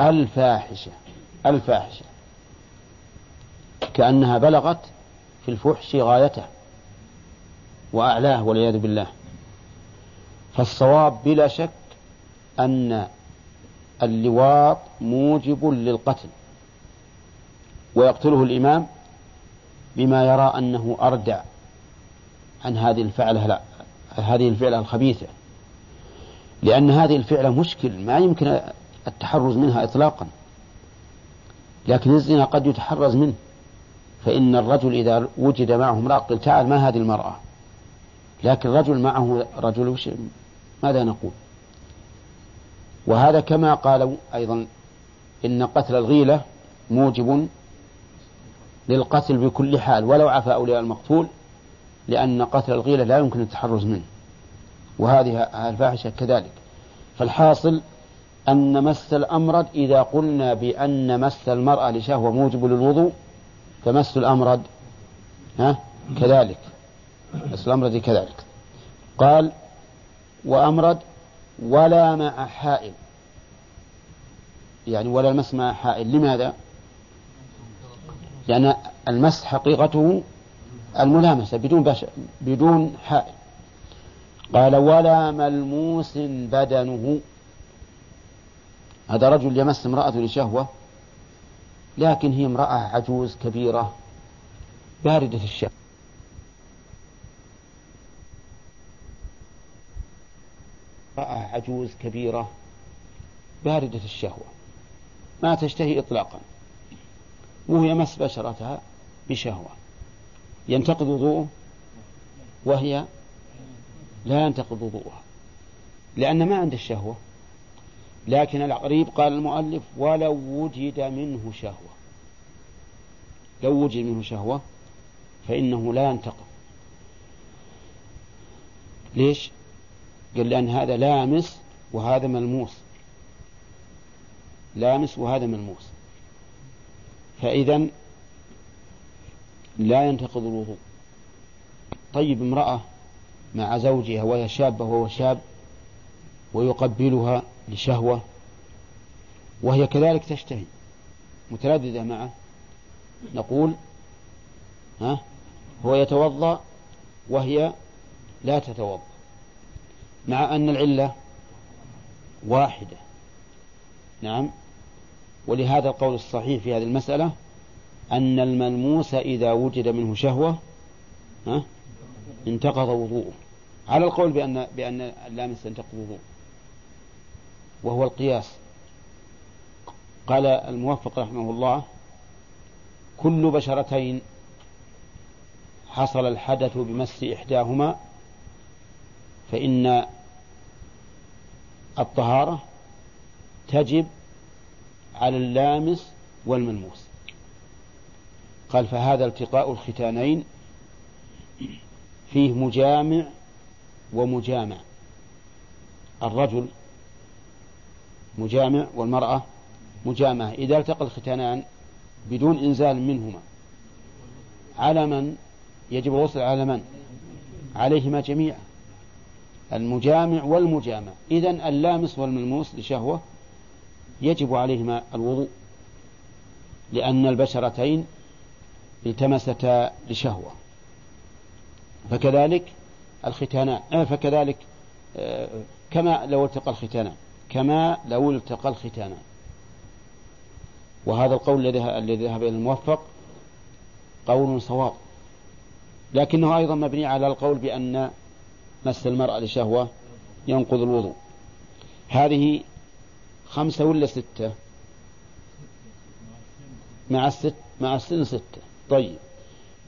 الفاحشة. الفاحشة. كأنها بلغت في الفحش غايته. وأعلاه والعياذ بالله. فالصواب بلا شك أن اللواط موجب للقتل. ويقتله الإمام بما يرى أنه أردع عن هذه الفعلة هذه الفعلة الخبيثة. لأن هذه الفعلة مشكل ما يمكن التحرز منها إطلاقا. لكن الزنا قد يتحرز منه. فإن الرجل إذا وجد معه امرأة قل تعال ما هذه المرأة؟ لكن رجل معه رجل وش ماذا نقول؟ وهذا كما قالوا أيضا إن قتل الغيلة موجب للقتل بكل حال ولو عفى أولياء المقتول لأن قتل الغيلة لا يمكن التحرز منه. وهذه الفاحشة كذلك. فالحاصل أن مس الأمرد إذا قلنا بأن مس المرأة لشهوة موجب للوضوء فمس الأمرد ها كذلك. مس الأمرد كذلك. قال وأمرد ولا مع حائل. يعني ولا المس مع حائل. لماذا؟ لأن المس حقيقته الملامسة بدون بش... بدون حائل. قال ولا ملموس بدنه. هذا رجل يمس امرأة لشهوة لكن هي امرأة عجوز كبيرة باردة الشهوة. امرأة عجوز كبيرة باردة الشهوة. ما تشتهي إطلاقا. وهو يمس بشرتها بشهوة. ينتقض وضوءه وهي لا ينتقض وضوءها لأن ما عند الشهوة. لكن الغريب قال المؤلف ولو وجد منه شهوة. لو وجد منه شهوة فإنه لا ينتقض. ليش؟ قال لأن هذا لامس وهذا ملموس. لامس وهذا ملموس. فإذا لا ينتقض الوضوء. طيب امرأة مع زوجها وهي شابة وهو شاب ويقبلها لشهوة وهي كذلك تشتهي مترددة معه نقول ها هو يتوضأ وهي لا تتوضأ مع أن العلة واحدة. نعم. ولهذا القول الصحيح في هذه المسألة أن الملموس إذا وجد منه شهوة ها انتقض وضوءه. على القول بأن بأن اللامس ينتقض وضوءه. وهو القياس. قال الموفق رحمه الله كل بشرتين حصل الحدث بمس إحداهما فإن الطهارة تجب على اللامس والملموس. قال فهذا التقاء الختانين فيه مجامع ومجامع. الرجل مجامع والمرأة مجامعة إذا التقى الختانان بدون إنزال منهما على من؟ يجب الغسل على من؟ عليهما جميعا. المجامع والمجامع. إذن اللامس والملموس لشهوة يجب عليهما الوضوء لأن البشرتين التمستا لشهوة. فكذلك الختانان آه فكذلك آه كما لو التقى الختانان كما لو التقى الختانان. وهذا القول الذي ذهب إلى الموفق قول صواب. لكنه أيضا مبني على القول بأن مس المرأة لشهوة ينقض الوضوء. هذه خمسة ولا ستة؟ مع الست مع السن ستة. طيب.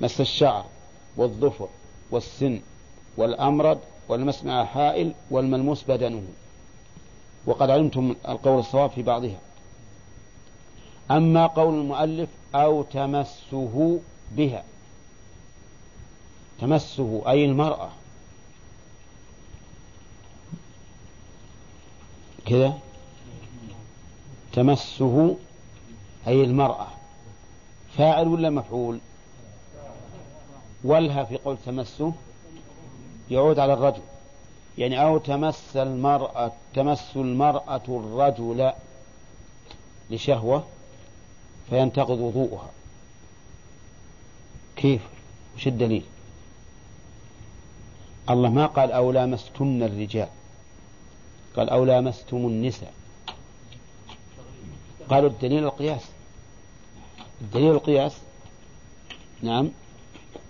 مس الشعر والظفر والسن والأمرد والمس مع حائل والملموس بدنه. وقد علمتم القول الصواب في بعضها. أما قول المؤلف أو تمسه بها. تمسه أي المرأة. كذا؟ تمسه أي المرأة. فاعل ولا مفعول؟ ولها في قول تمسه يعود على الرجل. يعني أو تمس المرأة تمس المرأة الرجل لشهوة فينتقض وضوءها. كيف؟ وش الدليل؟ الله ما قال أو لامستن الرجال. قال أو لامستم النساء. قالوا الدليل القياس. الدليل القياس نعم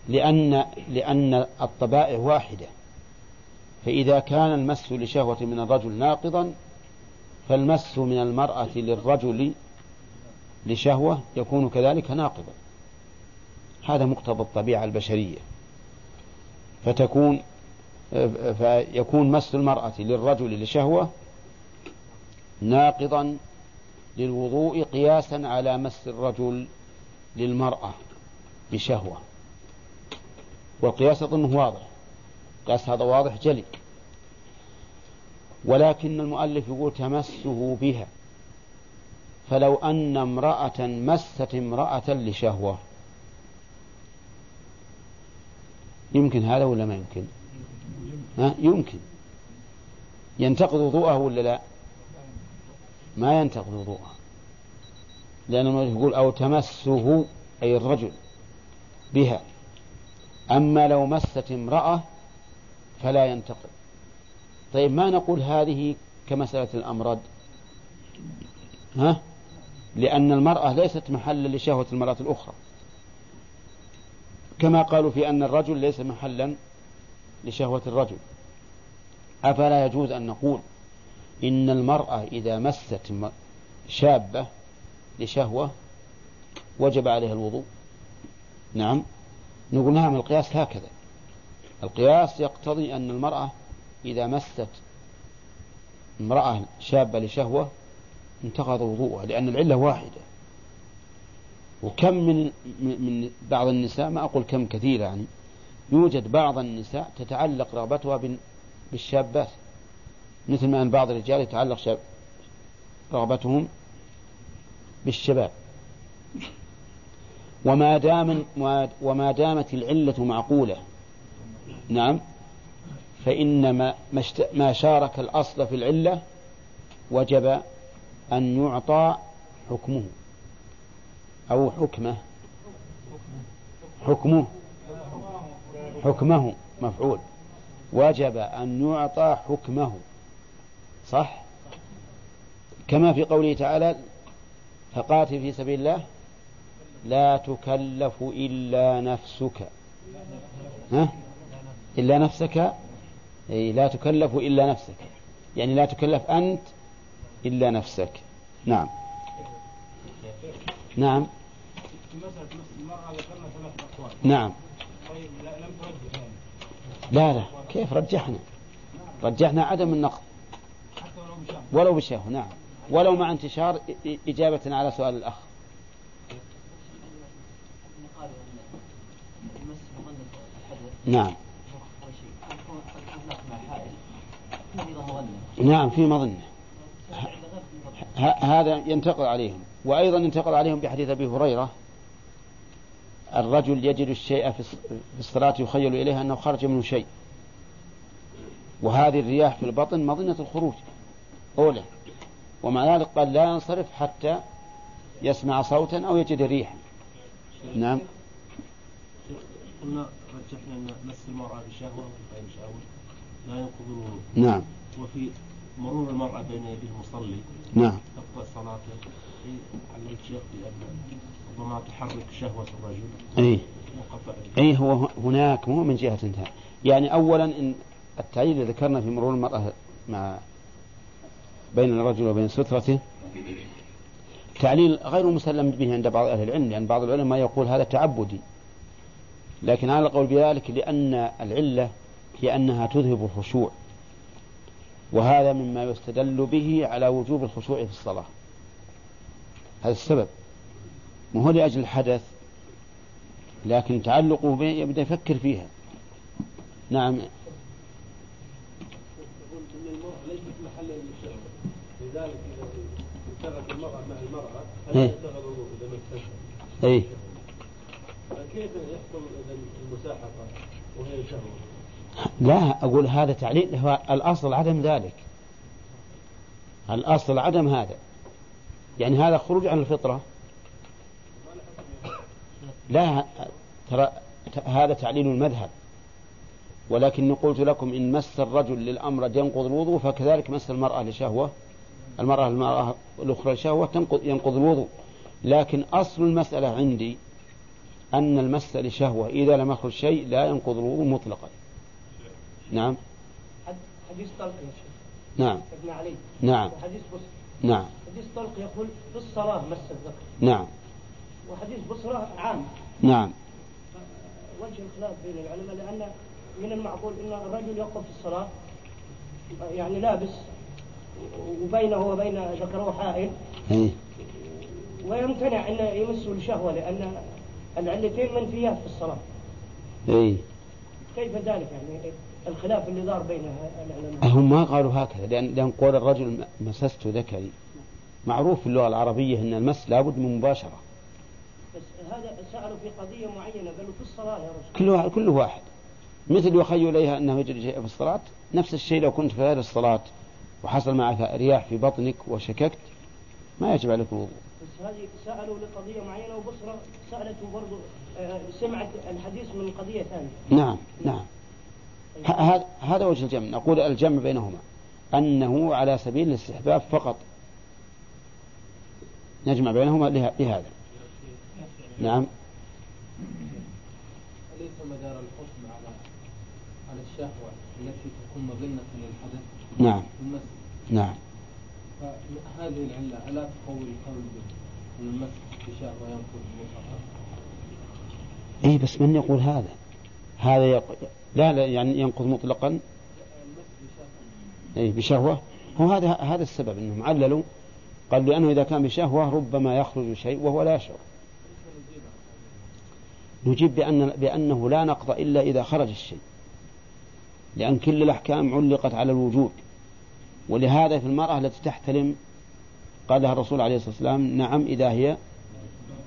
لأن لأن الطبائع واحدة. فإذا كان المس لشهوة من الرجل ناقضا فالمس من المرأة للرجل لشهوة يكون كذلك ناقضا. هذا مقتضى الطبيعة البشرية. فتكون فيكون مس المرأة للرجل لشهوة ناقضا للوضوء قياسا على مس الرجل للمرأة بشهوة. والقياس أظنه واضح. قياس هذا واضح جلي. ولكن المؤلف يقول تمسه بها. فلو أن امرأة مست امرأة لشهوة. يمكن هذا ولا ما يمكن؟ ها؟ يمكن. ينتقض وضوءه ولا لا؟ ما ينتقض وضوءه لأنه يقول أو تمسه أي الرجل بها. أما لو مست امرأة فلا ينتقض طيب ما نقول هذه كمسألة الأمرد ها؟ لأن المرأة ليست محلا لشهوة المرأة الأخرى. كما قالوا في أن الرجل ليس محلا لشهوة الرجل. أفلا يجوز أن نقول إن المرأة إذا مست شابة لشهوة وجب عليها الوضوء. نعم. نقول نعم القياس هكذا. القياس يقتضي أن المرأة إذا مست امرأة شابة لشهوة انتقض وضوءها لأن العلة واحدة. وكم من من بعض النساء ما أقول كم كثير يعني يوجد بعض النساء تتعلق رغبتها بالشابات. مثل ما أن بعض الرجال يتعلق شاب رغبتهم بالشباب. وما دام وما دامت العلة معقولة. نعم. فإن ما, ما شارك الأصل في العلة وجب أن يعطى حكمه. أو حكمه. حكمه. حكمه مفعول. وجب أن يعطى حكمه. صح؟ كما في قوله تعالى فقاتل في سبيل الله لا تكلف إلا نفسك. ها؟ إلا نفسك؟ أي لا تكلف إلا نفسك. يعني لا تكلف أنت إلا نفسك. نعم. نعم. نعم. لا لا. كيف رجحنا؟ رجحنا عدم النقض. ولو بشهوة نعم. ولو مع انتشار إجابة على سؤال الأخ. نعم. نعم في مظنة. هذا ينتقل عليهم. وأيضا ينتقل عليهم بحديث أبي هريرة. الرجل يجد الشيء في الصلاة يخيل إليه أنه خرج منه شيء. وهذه الرياح في البطن مظنة الخروج. أولى. ومع ذلك قال لا ينصرف حتى يسمع صوتا أو يجد ريحا. نعم. قلنا رجحنا أن مس المرأة بشهوة غير شهوة لا ينقض الوضوء نعم. وفي مرور المرأة بين يدي المصلي نعم. تبقى صلاته على الشيخ بأن ربما تحرك شهوة الرجل. أي أي هو هناك مو من جهة انتهاء. يعني أولا إن التعليل اللي ذكرنا في مرور المرأة مع بين الرجل وبين سترته. تعليل غير مسلم به عند بعض أهل العلم لأن بعض العلماء يقول هذا تعبدي. لكن على القول بذلك لأن العلة هي أنها تذهب الخشوع. وهذا مما يستدل به على وجوب الخشوع في الصلاة. هذا السبب. ما هو لأجل الحدث؟ لكن تعلقه به يبدأ يفكر فيها. نعم ليست محل لذلك إذا المرأة مع المرأة إيه. الوضوء إذا ما أي فكيف يحصل إذا المساحقه وهي شهوة؟ لا أقول هذا تعليل هو الأصل عدم ذلك. الأصل عدم هذا. يعني هذا خروج عن الفطرة. لا ترى هذا تعليل المذهب. ولكني قلت لكم إن مس الرجل للأمر ينقض الوضوء فكذلك مس المرأة لشهوة. المرأة المرأة الأخرى لشهوة تنقض ينقض الوضوء. لكن أصل المسألة عندي أن المس لشهوة إذا لم يخرج شيء لا ينقض الوضوء مطلقا. نعم. حديث طلق نعم. ابن علي. نعم. وحديث بصر نعم. حديث طلق يقول في الصلاة مس الذكر. نعم. وحديث بصرة عام. نعم. وجه الخلاف بين العلماء لأن من المعقول أن الرجل يقف في الصلاة يعني لابس وبينه وبين ذكره حائل. إيه. ويمتنع أن يمسه الشهوة لأن العلتين منفيات في الصلاة. إيه. كيف ذلك؟ يعني الخلاف اللي دار بين العلماء هم ما قالوا هكذا لأن, لأن قول الرجل مسست ذكري. معروف في اللغة العربية أن المس لابد من مباشرة. بس هذا سألوا في قضية معينة قالوا في الصلاة يا رسول كل واحد, كل واحد. مثل يخيل إليها أنه يجري شيء في الصلاة نفس الشيء لو كنت في غير الصلاة. وحصل معك رياح في بطنك وشككت ما يجب عليك الوضوء. بس هذه سألوا لقضية معينة وبصرة سألته برضو آه، سمعت الحديث من قضية ثانية. نعم نعم. هذا هذا وجه الجمع. نقول الجمع بينهما. أنه على سبيل الاستحباب فقط. نجمع بينهما له- لهذا. نعم. أليس مدار الحكم على على الشهوة التي تكون مظنة للحدث؟ نعم. المس. نعم. فهذه العلة ألا تقوي القول بالمس بشهوة ينقض مطلقا اي بس من يقول هذا؟ هذا يق... لا لا يعني ينقض مطلقا؟ المس بشهوة. اي بشهوة؟ هو هذا هذا السبب إنهم عللوا قال لأنه إذا كان بشهوة ربما يخرج شيء وهو لا يشعر نجيب بأن بأنه لا نقض إلا إذا خرج الشيء. لأن كل الأحكام علقت على الوجود. ولهذا في المرأة التي تحتلم قال لها الرسول عليه الصلاة والسلام نعم إذا هي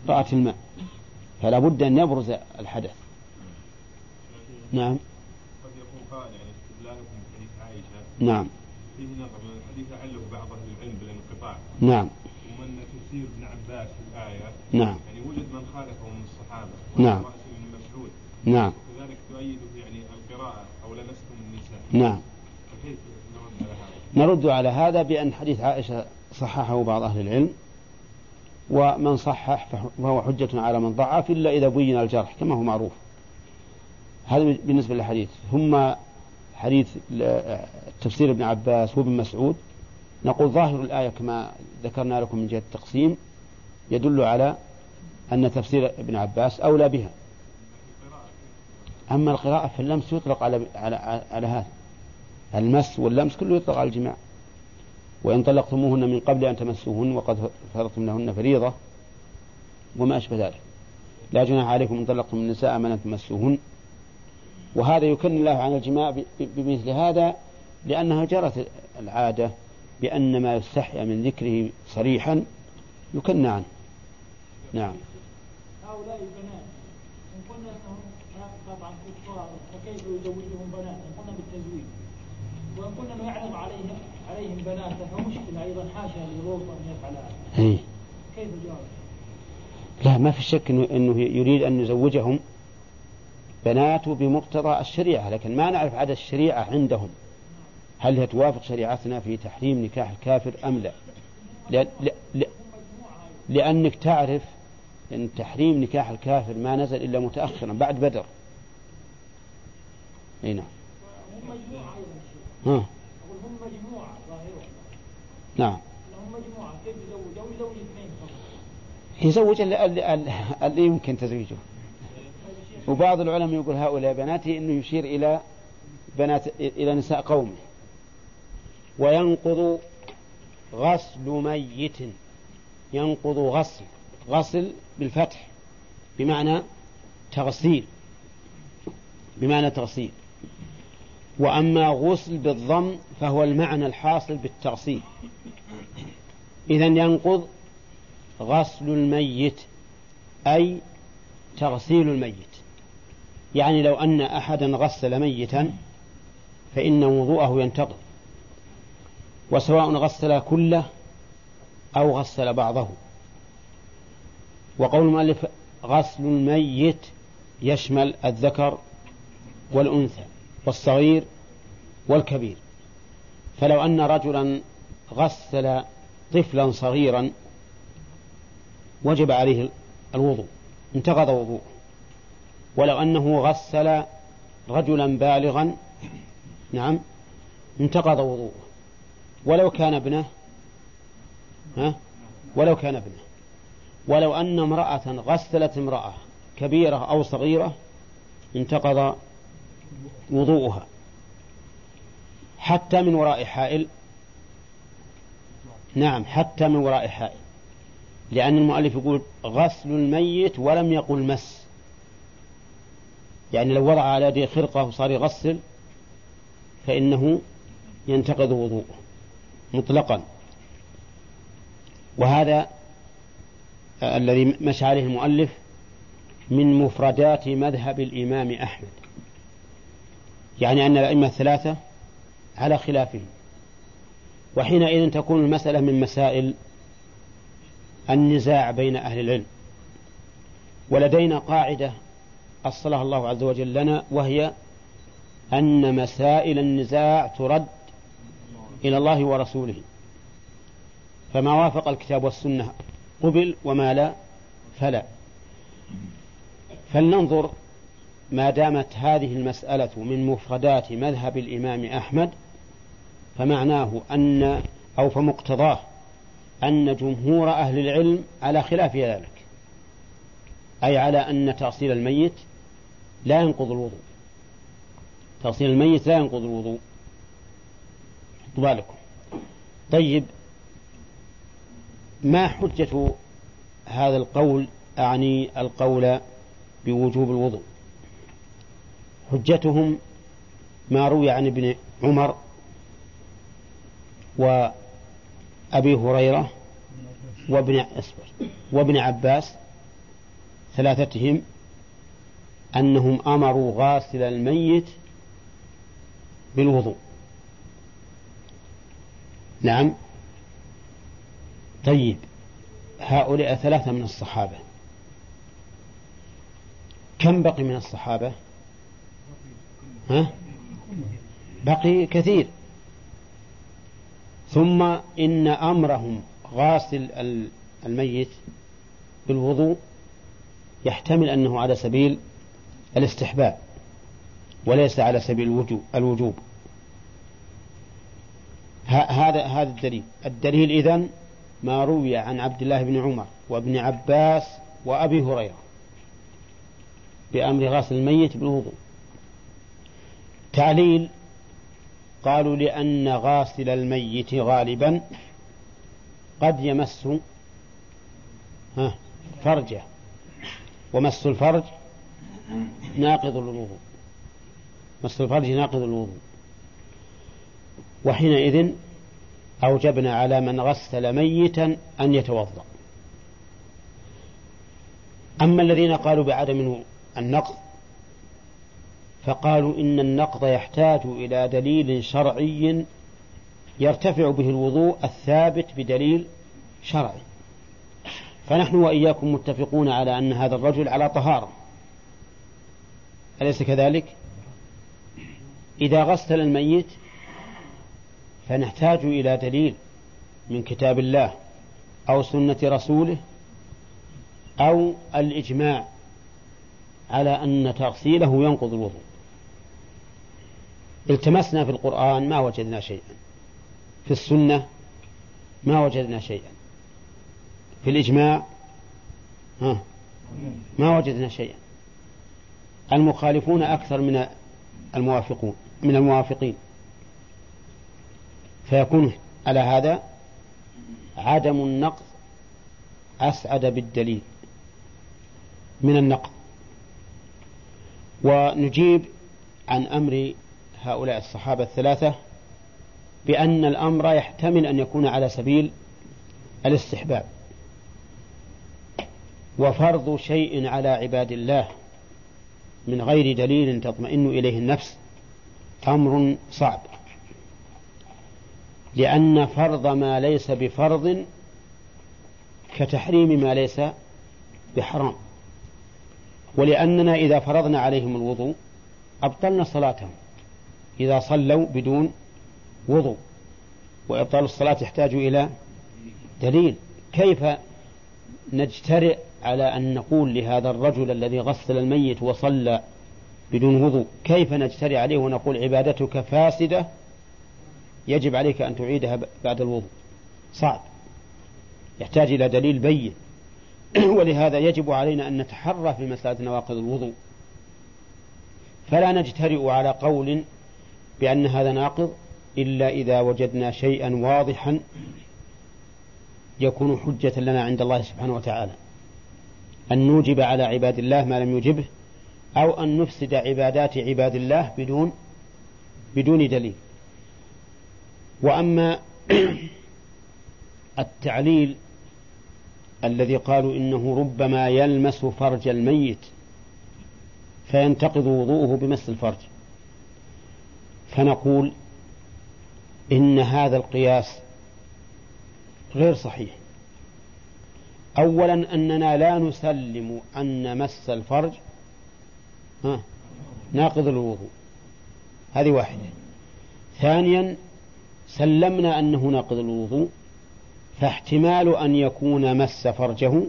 رأت الماء فلا بد أن يبرز الحدث. نعم. قد يكون قائل يعني استدلالكم بحديث عائشة. نعم. فيه نظر من الحديث علّه بعض أهل العلم بالانقطاع. نعم. ومن تفسير ابن عباس في الآية. نعم. يعني وجد من خالفه من الصحابة. نعم. ابن مسعود نعم وكذلك تؤيده يعني القراءة أو لمستم النساء نعم. نرد على هذا؟ على بأن حديث عائشة صححه بعض أهل العلم ومن صحح فهو حجة على من ضعف إلا إذا بين الجرح كما هو معروف. هذا بالنسبة للحديث. ثم حديث تفسير ابن عباس وابن مسعود. نقول ظاهر الآية كما ذكرنا لكم من جهة التقسيم يدل على أن تفسير ابن عباس أولى بها. أما القراءة فاللمس يطلق على على على هذا. المس واللمس كله يطلق على الجماع. وإن طلقتموهن من قبل أن تمسوهن وقد فرضتم لهن فريضة وما أشبه ذلك. لا جناح عليكم إن طلقتم النساء من أن تمسوهن. وهذا يكن الله عن الجماع بمثل هذا لأنها جرت العادة بأن ما يستحيا من ذكره صريحا يكنى عنه. نعم. هؤلاء البنات إن قلنا أنهم طبعا كفار فكيف يزوجهم بنات إن قلنا بالتزويج وإن قلنا أنه يعرض عليهم عليهم بنات فمشكلة أيضا حاشا للوط أن يفعل هذا. كيف الجواب؟ لا ما في شك إنه, إنه يريد أن يزوجهم بناته بمقتضى الشريعة لكن ما نعرف عدد الشريعة عندهم. هل هي توافق شريعتنا في تحريم نكاح الكافر أم لا؟ لأ لأنك تعرف أن تحريم نكاح الكافر ما نزل إلا متأخرا بعد بدر. أي نعم. ها هم مجموعة ظاهرة نعم. هم مجموعة كيف يزوج أو يزوج اثنين فقط يزوج اللي, يمكن تزويجه. وبعض العلماء يقول هؤلاء بناته إنه يشير إلى بنات إلى نساء قومه. وينقض غسل ميت. ينقض غسل. غسل بالفتح. بمعنى تغسيل. بمعنى تغسيل. وأما غسل بالضم فهو المعنى الحاصل بالتغسيل. إذا ينقض غسل الميت أي تغسيل الميت. يعني لو أن أحدا غسل ميتا فإن وضوءه ينتقض. وسواء غسل كله أو غسل بعضه. وقول المؤلف غسل الميت يشمل الذكر والأنثى. والصغير والكبير. فلو أن رجلا غسل طفلا صغيرا وجب عليه الوضوء انتقض وضوءه. ولو أنه غسل رجلا بالغا نعم انتقض وضوءه. ولو كان ابنه ها ولو كان ابنه. ولو أن امرأة غسلت امرأة كبيرة أو صغيرة انتقض وضوءها. حتى من وراء حائل. نعم حتى من وراء حائل. لأن المؤلف يقول غسل الميت ولم يقل مس. يعني لو وضع على يده خرقة وصار يغسل فإنه ينتقض وضوءه مطلقا. وهذا الذي مشى عليه المؤلف من مفردات مذهب الإمام أحمد. يعني أن الأئمة الثلاثة على خلافهم. وحينئذ تكون المسألة من مسائل النزاع بين أهل العلم. ولدينا قاعدة أصلها الله عز وجل لنا وهي أن مسائل النزاع ترد إلى الله ورسوله. فما وافق الكتاب والسنة قبل وما لا فلا. فلننظر ما دامت هذه المسألة من مفردات مذهب الإمام أحمد فمعناه أن أو فمقتضاه أن جمهور أهل العلم على خلاف ذلك أي على أن تأصيل الميت لا ينقض الوضوء. تغسيل الميت لا ينقض الوضوء. بالكم. طيب ما حجة هذا القول؟ أعني القول بوجوب الوضوء. حجتهم ما روي عن ابن عمر وأبي هريرة وابن أسبر وابن عباس ثلاثتهم أنهم أمروا غاسل الميت بالوضوء. نعم. طيب هؤلاء ثلاثة من الصحابة. كم بقي من الصحابة؟ ها؟ بقي كثير. ثم إن أمرهم غاسل الميت بالوضوء يحتمل أنه على سبيل الاستحباب وليس على سبيل الوجوب. هذا هذا الدليل. الدليل إذن ما روي عن عبد الله بن عمر وابن عباس وأبي هريرة بأمر غسل الميت بالوضوء. تعليل قالوا لأن غاسل الميت غالبا قد يمس فرجه. ومس الفرج ناقض للوضوء مس الفرج ناقض الوضوء. وحينئذ أوجبنا على من غسل ميتا أن يتوضأ. أما الذين قالوا بعدم النقض فقالوا إن النقض يحتاج إلى دليل شرعي يرتفع به الوضوء الثابت بدليل شرعي. فنحن وإياكم متفقون على أن هذا الرجل على طهارة. أليس كذلك؟ إذا غسل الميت فنحتاج إلى دليل من كتاب الله أو سنة رسوله أو الإجماع على أن تغسيله ينقض الوضوء. التمسنا في القرآن ما وجدنا شيئا. في السنة ما وجدنا شيئا. في الإجماع ها ما وجدنا شيئا. المخالفون أكثر من الموافقون من الموافقين. فيكون على هذا عدم النقض أسعد بالدليل من النقض. ونجيب عن أمر هؤلاء الصحابة الثلاثة بأن الأمر يحتمل أن يكون على سبيل الاستحباب. وفرض شيء على عباد الله من غير دليل تطمئن إليه النفس أمر صعب. لأن فرض ما ليس بفرض كتحريم ما ليس بحرام. ولأننا إذا فرضنا عليهم الوضوء أبطلنا صلاتهم. إذا صلوا بدون وضوء وإبطال الصلاة يحتاج إلى دليل. كيف نجترئ على أن نقول لهذا الرجل الذي غسل الميت وصلى بدون وضوء كيف نجترئ عليه ونقول عبادتك فاسدة؟ يجب عليك أن تعيدها بعد الوضوء. صعب. يحتاج إلى دليل بين. ولهذا يجب علينا أن نتحرى في مسألة نواقض الوضوء. فلا نجترئ على قول بأن هذا ناقض إلا إذا وجدنا شيئا واضحا يكون حجة لنا عند الله سبحانه وتعالى. أن نوجب على عباد الله ما لم يوجبه أو أن نفسد عبادات عباد الله بدون بدون دليل. وأما التعليل الذي قالوا إنه ربما يلمس فرج الميت فينتقض وضوءه بمس الفرج. فنقول إن هذا القياس غير صحيح. أولا أننا لا نسلم أن مس الفرج ناقض الوضوء. هذه واحدة. ثانيا سلمنا أنه ناقض الوضوء فاحتمال أن يكون مس فرجه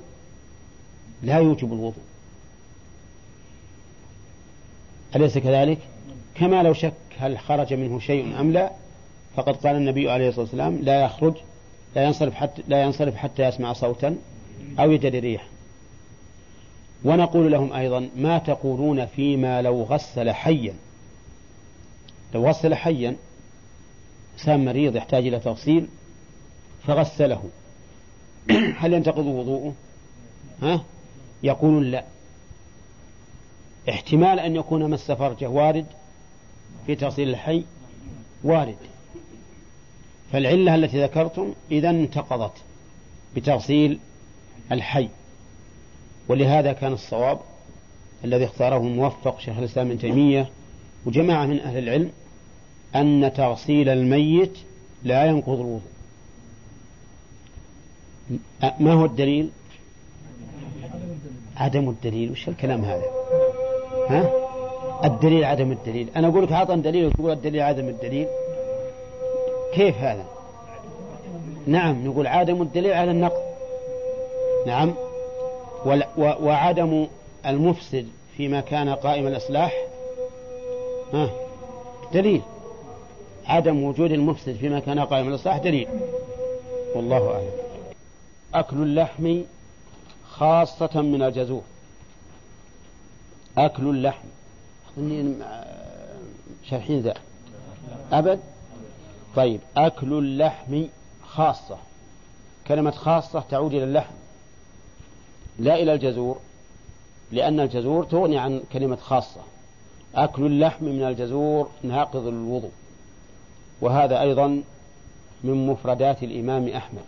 لا يوجب الوضوء. أليس كذلك؟ كما لو شك هل خرج منه شيء أم لا؟ فقد قال النبي عليه الصلاة والسلام لا يخرج لا ينصرف حتى لا ينصرف حتى يسمع صوتا أو يجد ريح. ونقول لهم أيضا ما تقولون فيما لو غسل حيا؟ لو غسل حيا إنسان مريض يحتاج إلى تغسيل فغسله. هل ينتقض وضوءه؟ ها؟ يقولون لا. احتمال أن يكون مس فرجه وارد في تغسيل الحي وارد. فالعلة التي ذكرتم إذا انتقضت بتغسيل الحي. ولهذا كان الصواب الذي اختاره الموفق شيخ الإسلام ابن تيمية وجماعة من أهل العلم أن تغسيل الميت لا ينقض الوضوء. ما هو الدليل؟ عدم الدليل. وش الكلام هذا؟ ها؟ الدليل عدم الدليل. أنا أقول لك أعطني دليل وتقول الدليل عدم الدليل. كيف هذا؟ نعم نقول عدم الدليل على النقض. نعم. وعدم المفسد فيما كان قائم الإصلاح. ها؟ دليل. عدم وجود المفسد فيما كان قائم الإصلاح دليل. والله أعلم. أكل اللحم خاصة من الجزور. أكل اللحم. شرحين ذا. أبد؟ طيب أكل اللحم خاصة. كلمة خاصة تعود إلى اللحم. لا إلى الجزور لأن الجزور تغني عن كلمة خاصة. أكل اللحم من الجزور ناقض الوضوء. وهذا أيضا من مفردات الإمام أحمد.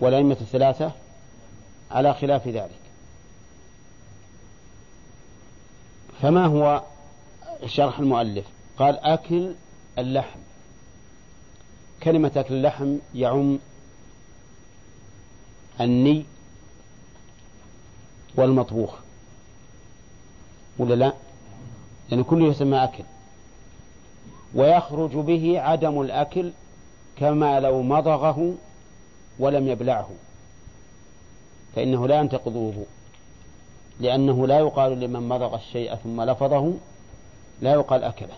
والأئمة الثلاثة على خلاف ذلك. فما هو شرح المؤلف؟ قال أكل اللحم. كلمة أكل اللحم يعم الني والمطبوخ. ولا لا؟ لأن كله يسمى أكل. ويخرج به عدم الأكل كما لو مضغه ولم يبلعه. فإنه لا ينتقض لأنه لا يقال لمن مضغ الشيء ثم لفظه لا يقال أكله.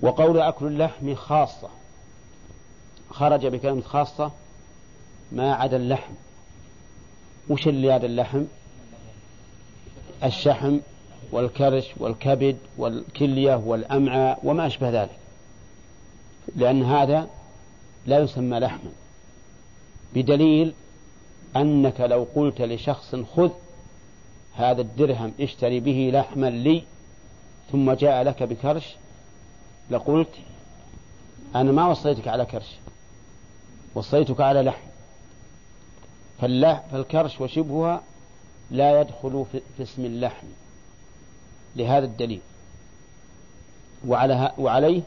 وقول أكل اللحم خاصة خرج بكلمة خاصة ما عدا اللحم. وش اللي عدا اللحم؟ الشحم والكرش والكبد والكلية والأمعاء وما أشبه ذلك. لأن هذا لا يسمى لحما. بدليل أنك لو قلت لشخص خذ هذا الدرهم اشتري به لحما لي ثم جاء لك بكرش لقلت أنا ما وصيتك على كرش وصيتك على لحم فالكرش وشبهها لا يدخل في اسم اللحم لهذا الدليل. وعلى وعليه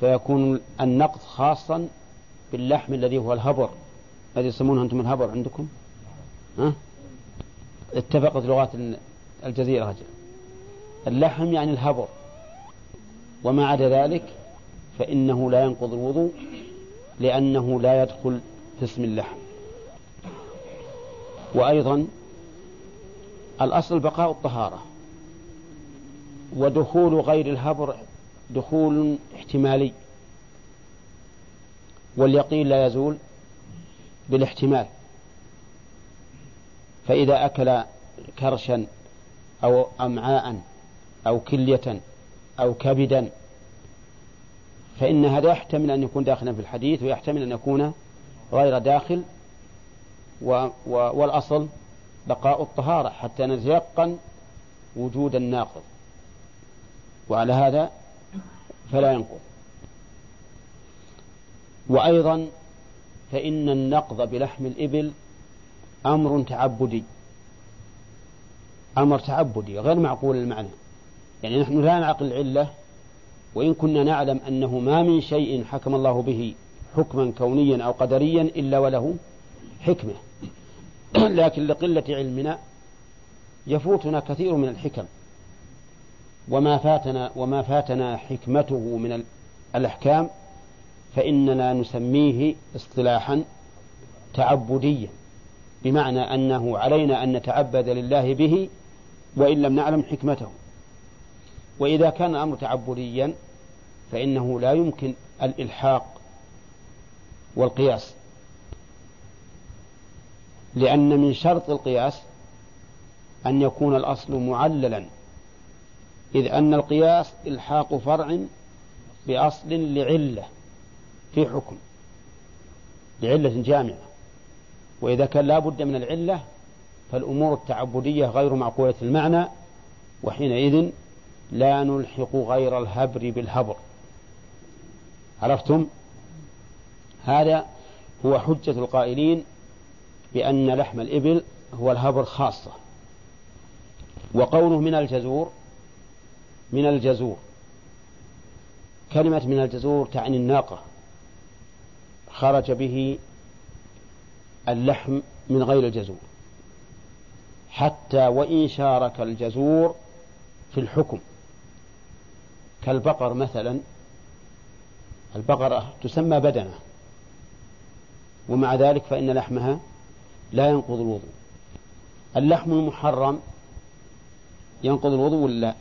فيكون النقض خاصا باللحم الذي هو الهبر. الذي يسمونه أنتم الهبر عندكم؟ ها؟ اتفقت لغات الجزيرة اللحم يعني الهبر. وما عدا ذلك فإنه لا ينقض الوضوء لأنه لا يدخل في اسم اللحم. وأيضا الأصل بقاء الطهارة. ودخول غير الهبر دخول احتمالي. واليقين لا يزول بالاحتمال. فإذا أكل كرشا أو أمعاء أو كلية أو كبدا فإن هذا يحتمل أن يكون داخلا في الحديث ويحتمل أن يكون غير داخل و و والأصل بقاء الطهارة حتى نتيقن وجود الناقض. وعلى هذا فلا ينقض. وأيضا فإن النقض بلحم الإبل أمر تعبدي. أمر تعبدي غير معقول المعنى. يعني نحن لا نعقل العلة وإن كنا نعلم أنه ما من شيء حكم الله به حكما كونيا أو قدريا إلا وله حكمة. لكن لقلة علمنا يفوتنا كثير من الحكم. وما فاتنا وما فاتنا حكمته من الأحكام فإننا نسميه اصطلاحا تعبديا. بمعنى أنه علينا أن نتعبد لله به وإن لم نعلم حكمته. وإذا كان الأمر تعبديا فإنه لا يمكن الإلحاق والقياس. لأن من شرط القياس أن يكون الأصل معللا إذ أن القياس إلحاق فرع بأصل لعلة في حكم لعلة جامعة. وإذا كان لا بد من العلة فالأمور التعبدية غير معقولة المعنى وحينئذ لا نلحق غير الهبر بالهبر. عرفتم؟ هذا هو حجة القائلين بأن لحم الإبل هو الهبر خاصة. وقوله من الجزور من الجزور. كلمة من الجزور تعني الناقة. خرج به اللحم من غير الجزور. حتى وإن شارك الجزور في الحكم. كالبقر مثلا البقرة تسمى بدنة. ومع ذلك فإن لحمها لا ينقض الوضوء. اللحم المحرم ينقض الوضوء ولا لا؟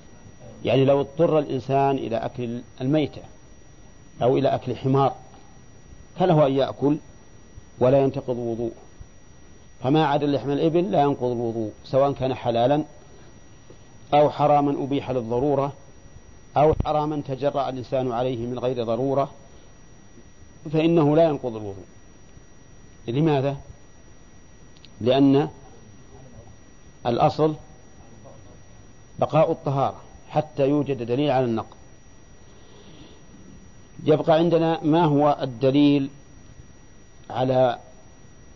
يعني لو اضطر الإنسان إلى أكل الميتة أو إلى أكل حمار فله أن يأكل ولا ينتقض وضوء فما عدا لحم الإبل لا ينقض الوضوء سواء كان حلالا أو حراما أبيح للضرورة أو حراما تجرأ الإنسان عليه من غير ضرورة فإنه لا ينقض الوضوء. لماذا؟ لأن الأصل بقاء الطهارة حتى يوجد دليل على النقض. يبقى عندنا ما هو الدليل على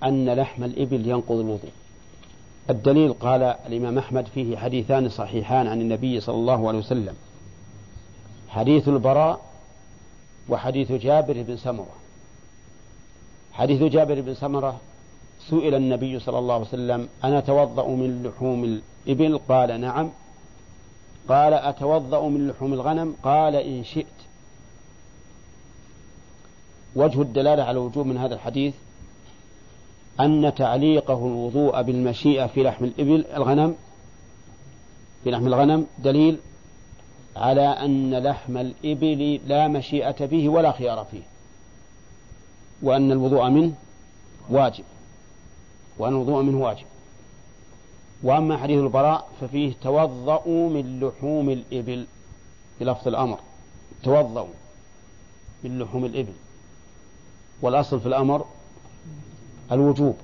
أن لحم الإبل ينقض الوضوء. الدليل قال الإمام أحمد فيه حديثان صحيحان عن النبي صلى الله عليه وسلم. حديث البراء وحديث جابر بن سمرة. حديث جابر بن سمرة سئل النبي صلى الله عليه وسلم أنا أتوضأ من لحوم الإبل؟ قال نعم. قال أتوضأ من لحوم الغنم؟ قال إن شئت. وجه الدلالة على وجوب من هذا الحديث أن تعليقه الوضوء بالمشيئة في لحم الإبل الغنم في لحم الغنم دليل على أن لحم الإبل لا مشيئة فيه ولا خيار فيه وأن الوضوء منه واجب وأن الوضوء منه واجب. وأما حديث البراء ففيه توضأوا من لحوم الإبل بلفظ الأمر توضأوا من لحوم الإبل. والأصل في الأمر الوجوب.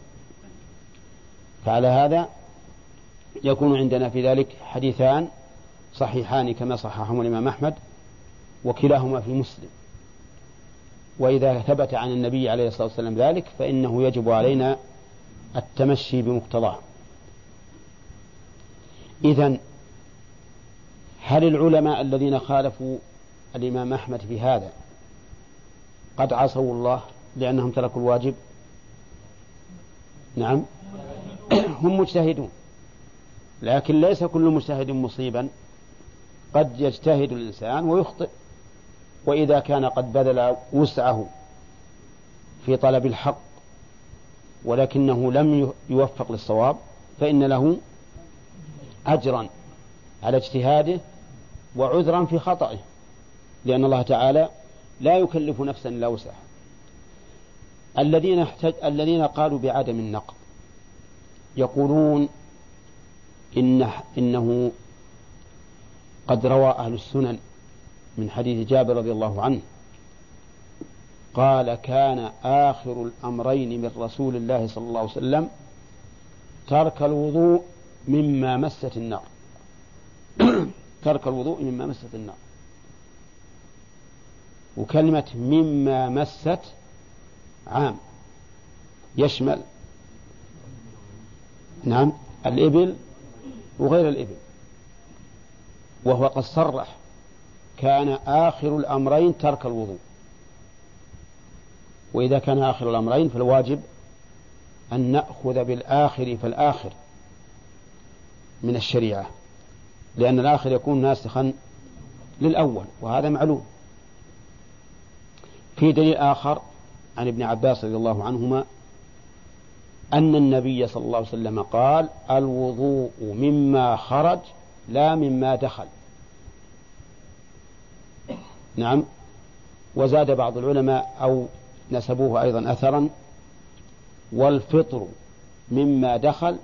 فعلى هذا يكون عندنا في ذلك حديثان صحيحان كما صححهما الإمام أحمد وكلاهما في مسلم. وإذا ثبت عن النبي عليه الصلاة والسلام ذلك فإنه يجب علينا التمشي بمقتضاه. إذا هل العلماء الذين خالفوا الإمام أحمد في هذا قد عصوا الله لأنهم تركوا الواجب. نعم. هم مجتهدون. لكن ليس كل مجتهد مصيبا. قد يجتهد الإنسان ويخطئ. وإذا كان قد بذل وسعه في طلب الحق ولكنه لم يوفق للصواب فإن له أجرا على اجتهاده وعذرا في خطئه. لأن الله تعالى لا يكلف نفسا إلا وسعها. الذين احتج... الذين قالوا بعدم النقض يقولون إن إنه قد روى أهل السنن من حديث جابر رضي الله عنه. قال كان آخر الأمرين من رسول الله صلى الله عليه وسلم ترك الوضوء مما مست النار. ترك الوضوء مما مست النار. وكلمة مما مست عام. يشمل نعم الإبل وغير الإبل. وهو قد صرح كان آخر الأمرين ترك الوضوء. وإذا كان آخر الأمرين فالواجب أن نأخذ بالآخر فالآخر من الشريعة لأن الآخر يكون ناسخا للأول وهذا معلوم. في دليل آخر عن ابن عباس رضي الله عنهما أن النبي صلى الله عليه وسلم قال الوضوء مما خرج لا مما دخل. نعم. وزاد بعض العلماء أو نسبوه أيضا أثرا والفطر مما دخل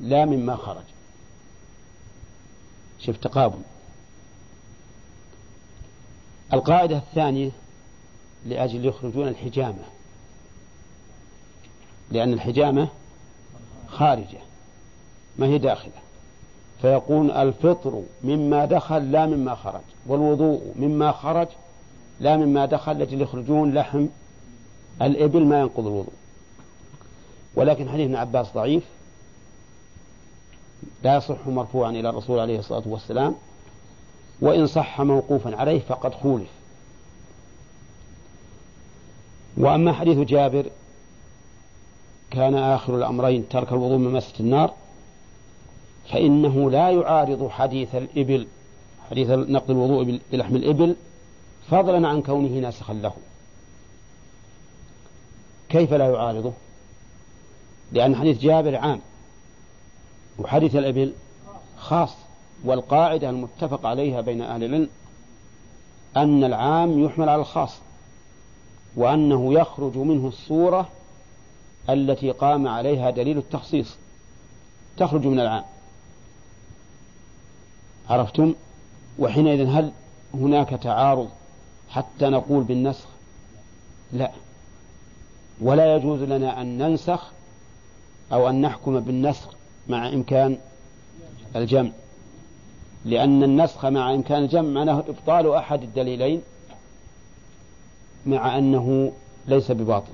لا مما خرج. شوف تقابل. القاعدة الثانية لأجل يخرجون الحجامة. لأن الحجامة خارجة ما هي داخلة. فيقول الفطر مما دخل لا مما خرج والوضوء مما خرج لا مما دخل لأجل يخرجون لحم الإبل ما ينقض الوضوء. ولكن حديث ابن عباس ضعيف لا يصح مرفوعا إلى الرسول عليه الصلاة والسلام وإن صح موقوفا عليه فقد خولف. وأما حديث جابر كان آخر الأمرين ترك الوضوء من مسة النار فإنه لا يعارض حديث الإبل حديث نقض الوضوء بلحم الإبل فضلا عن كونه ناسخا له. كيف لا يعارضه؟ لأن حديث جابر عام وحديث الإبل خاص والقاعدة المتفق عليها بين أهل العلم أن العام يحمل على الخاص. وأنه يخرج منه الصورة التي قام عليها دليل التخصيص. تخرج من العام. عرفتم؟ وحينئذ هل هناك تعارض حتى نقول بالنسخ؟ لا. ولا يجوز لنا أن ننسخ أو أن نحكم بالنسخ مع إمكان الجمع. لأن النسخ مع إمكان الجمع معناه إبطال أحد الدليلين مع أنه ليس بباطل.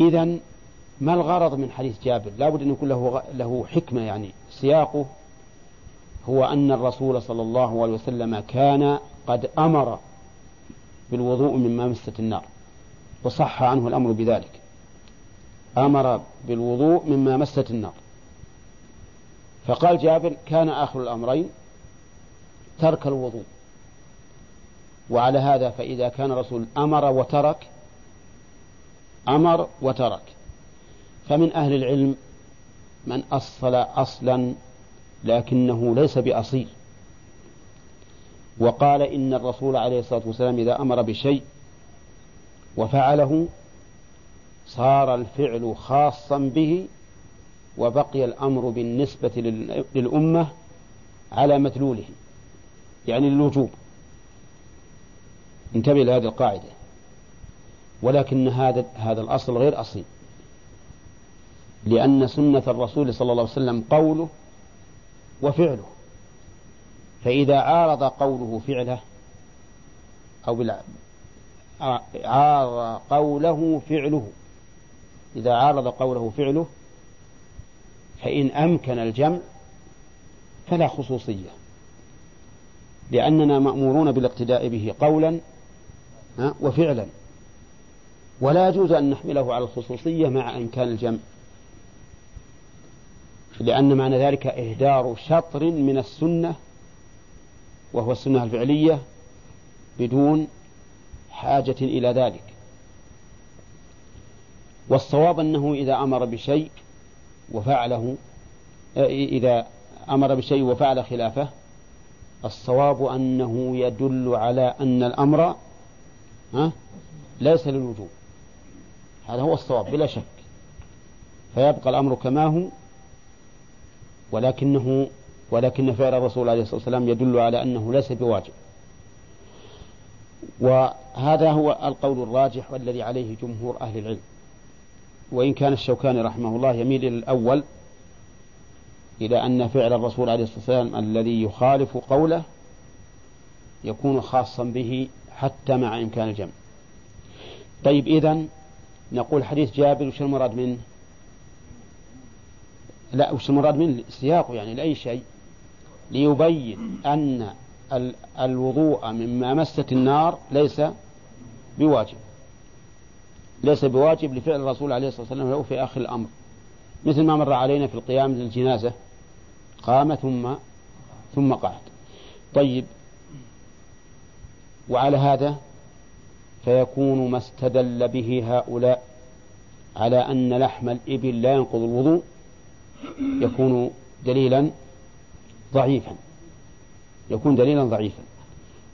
إذا ما الغرض من حديث جابر؟ لابد أن يكون له, له حكمة يعني سياقه هو أن الرسول صلى الله عليه وسلم كان قد أمر بالوضوء مما مست النار وصح عنه الأمر بذلك. أمر بالوضوء مما مست النار. فقال جابر كان آخر الأمرين ترك الوضوء. وعلى هذا فإذا كان الرسول أمر وترك أمر وترك. فمن أهل العلم من أصل أصلا لكنه ليس بأصيل. وقال إن الرسول عليه الصلاة والسلام إذا أمر بشيء وفعله صار الفعل خاصا به وبقي الأمر بالنسبة للأمة على مدلوله يعني للوجوب. انتبه لهذه القاعدة. ولكن هذا هذا الأصل غير أصيل. لأن سنة الرسول صلى الله عليه وسلم قوله وفعله. فإذا عارض قوله فعله أو بلا عارض قوله فعله. إذا عارض قوله فعله فإن أمكن الجمع فلا خصوصية. لأننا مأمورون بالاقتداء به قولا وفعلا. ولا يجوز أن نحمله على الخصوصية مع إمكان الجمع. لأن معنى ذلك إهدار شطر من السنة وهو السنة الفعلية بدون حاجة إلى ذلك. والصواب أنه إذا أمر بشيء وفعله إذا أمر بشيء وفعل خلافه الصواب أنه يدل على أن الأمر ليس للوجوب هذا هو الصواب بلا شك. فيبقى الأمر كما هو ولكنه ولكن فعل الرسول عليه الصلاة والسلام يدل على أنه ليس بواجب. وهذا هو القول الراجح والذي عليه جمهور أهل العلم. وإن كان الشوكاني رحمه الله يميل إلى الأول إلى أن فعل الرسول عليه الصلاة والسلام الذي يخالف قوله يكون خاصا به حتى مع إمكان الجمع. طيب إذا نقول حديث جابر وش المراد منه؟ لا وش المراد منه؟ سياقه يعني لأي شيء. ليبين أن الوضوء مما مست النار ليس بواجب. ليس بواجب لفعل الرسول عليه الصلاة والسلام له في آخر الأمر. مثل ما مر علينا في القيام للجنازة قام ثم ثم قعد. طيب وعلى هذا فيكون ما استدل به هؤلاء على أن لحم الإبل لا ينقض الوضوء يكون دليلا ضعيفا يكون دليلا ضعيفا.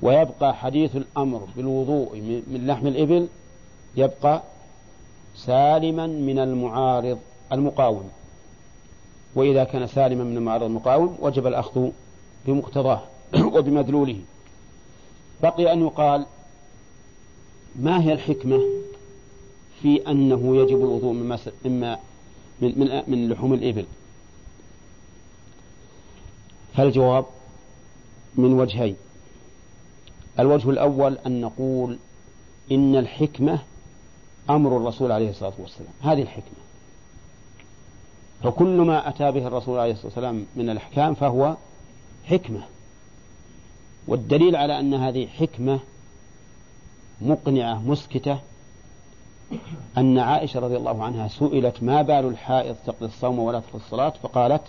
ويبقى حديث الأمر بالوضوء من لحم الإبل يبقى سالما من المعارض المقاوم. وإذا كان سالما من المعارض المقاوم وجب الأخذ بمقتضاه وبمدلوله. بقي أن يقال ما هي الحكمة في أنه يجب الوضوء مما من من من لحوم الإبل؟ فالجواب من وجهين. الوجه الأول أن نقول إن الحكمة أمر الرسول عليه الصلاة والسلام. هذه الحكمة. فكل ما أتى به الرسول عليه الصلاة والسلام من الأحكام فهو حكمة. والدليل على أن هذه حكمة مقنعة مسكتة أن عائشة رضي الله عنها سئلت ما بال الحائض تقضي الصوم ولا تقضي الصلاة؟ فقالت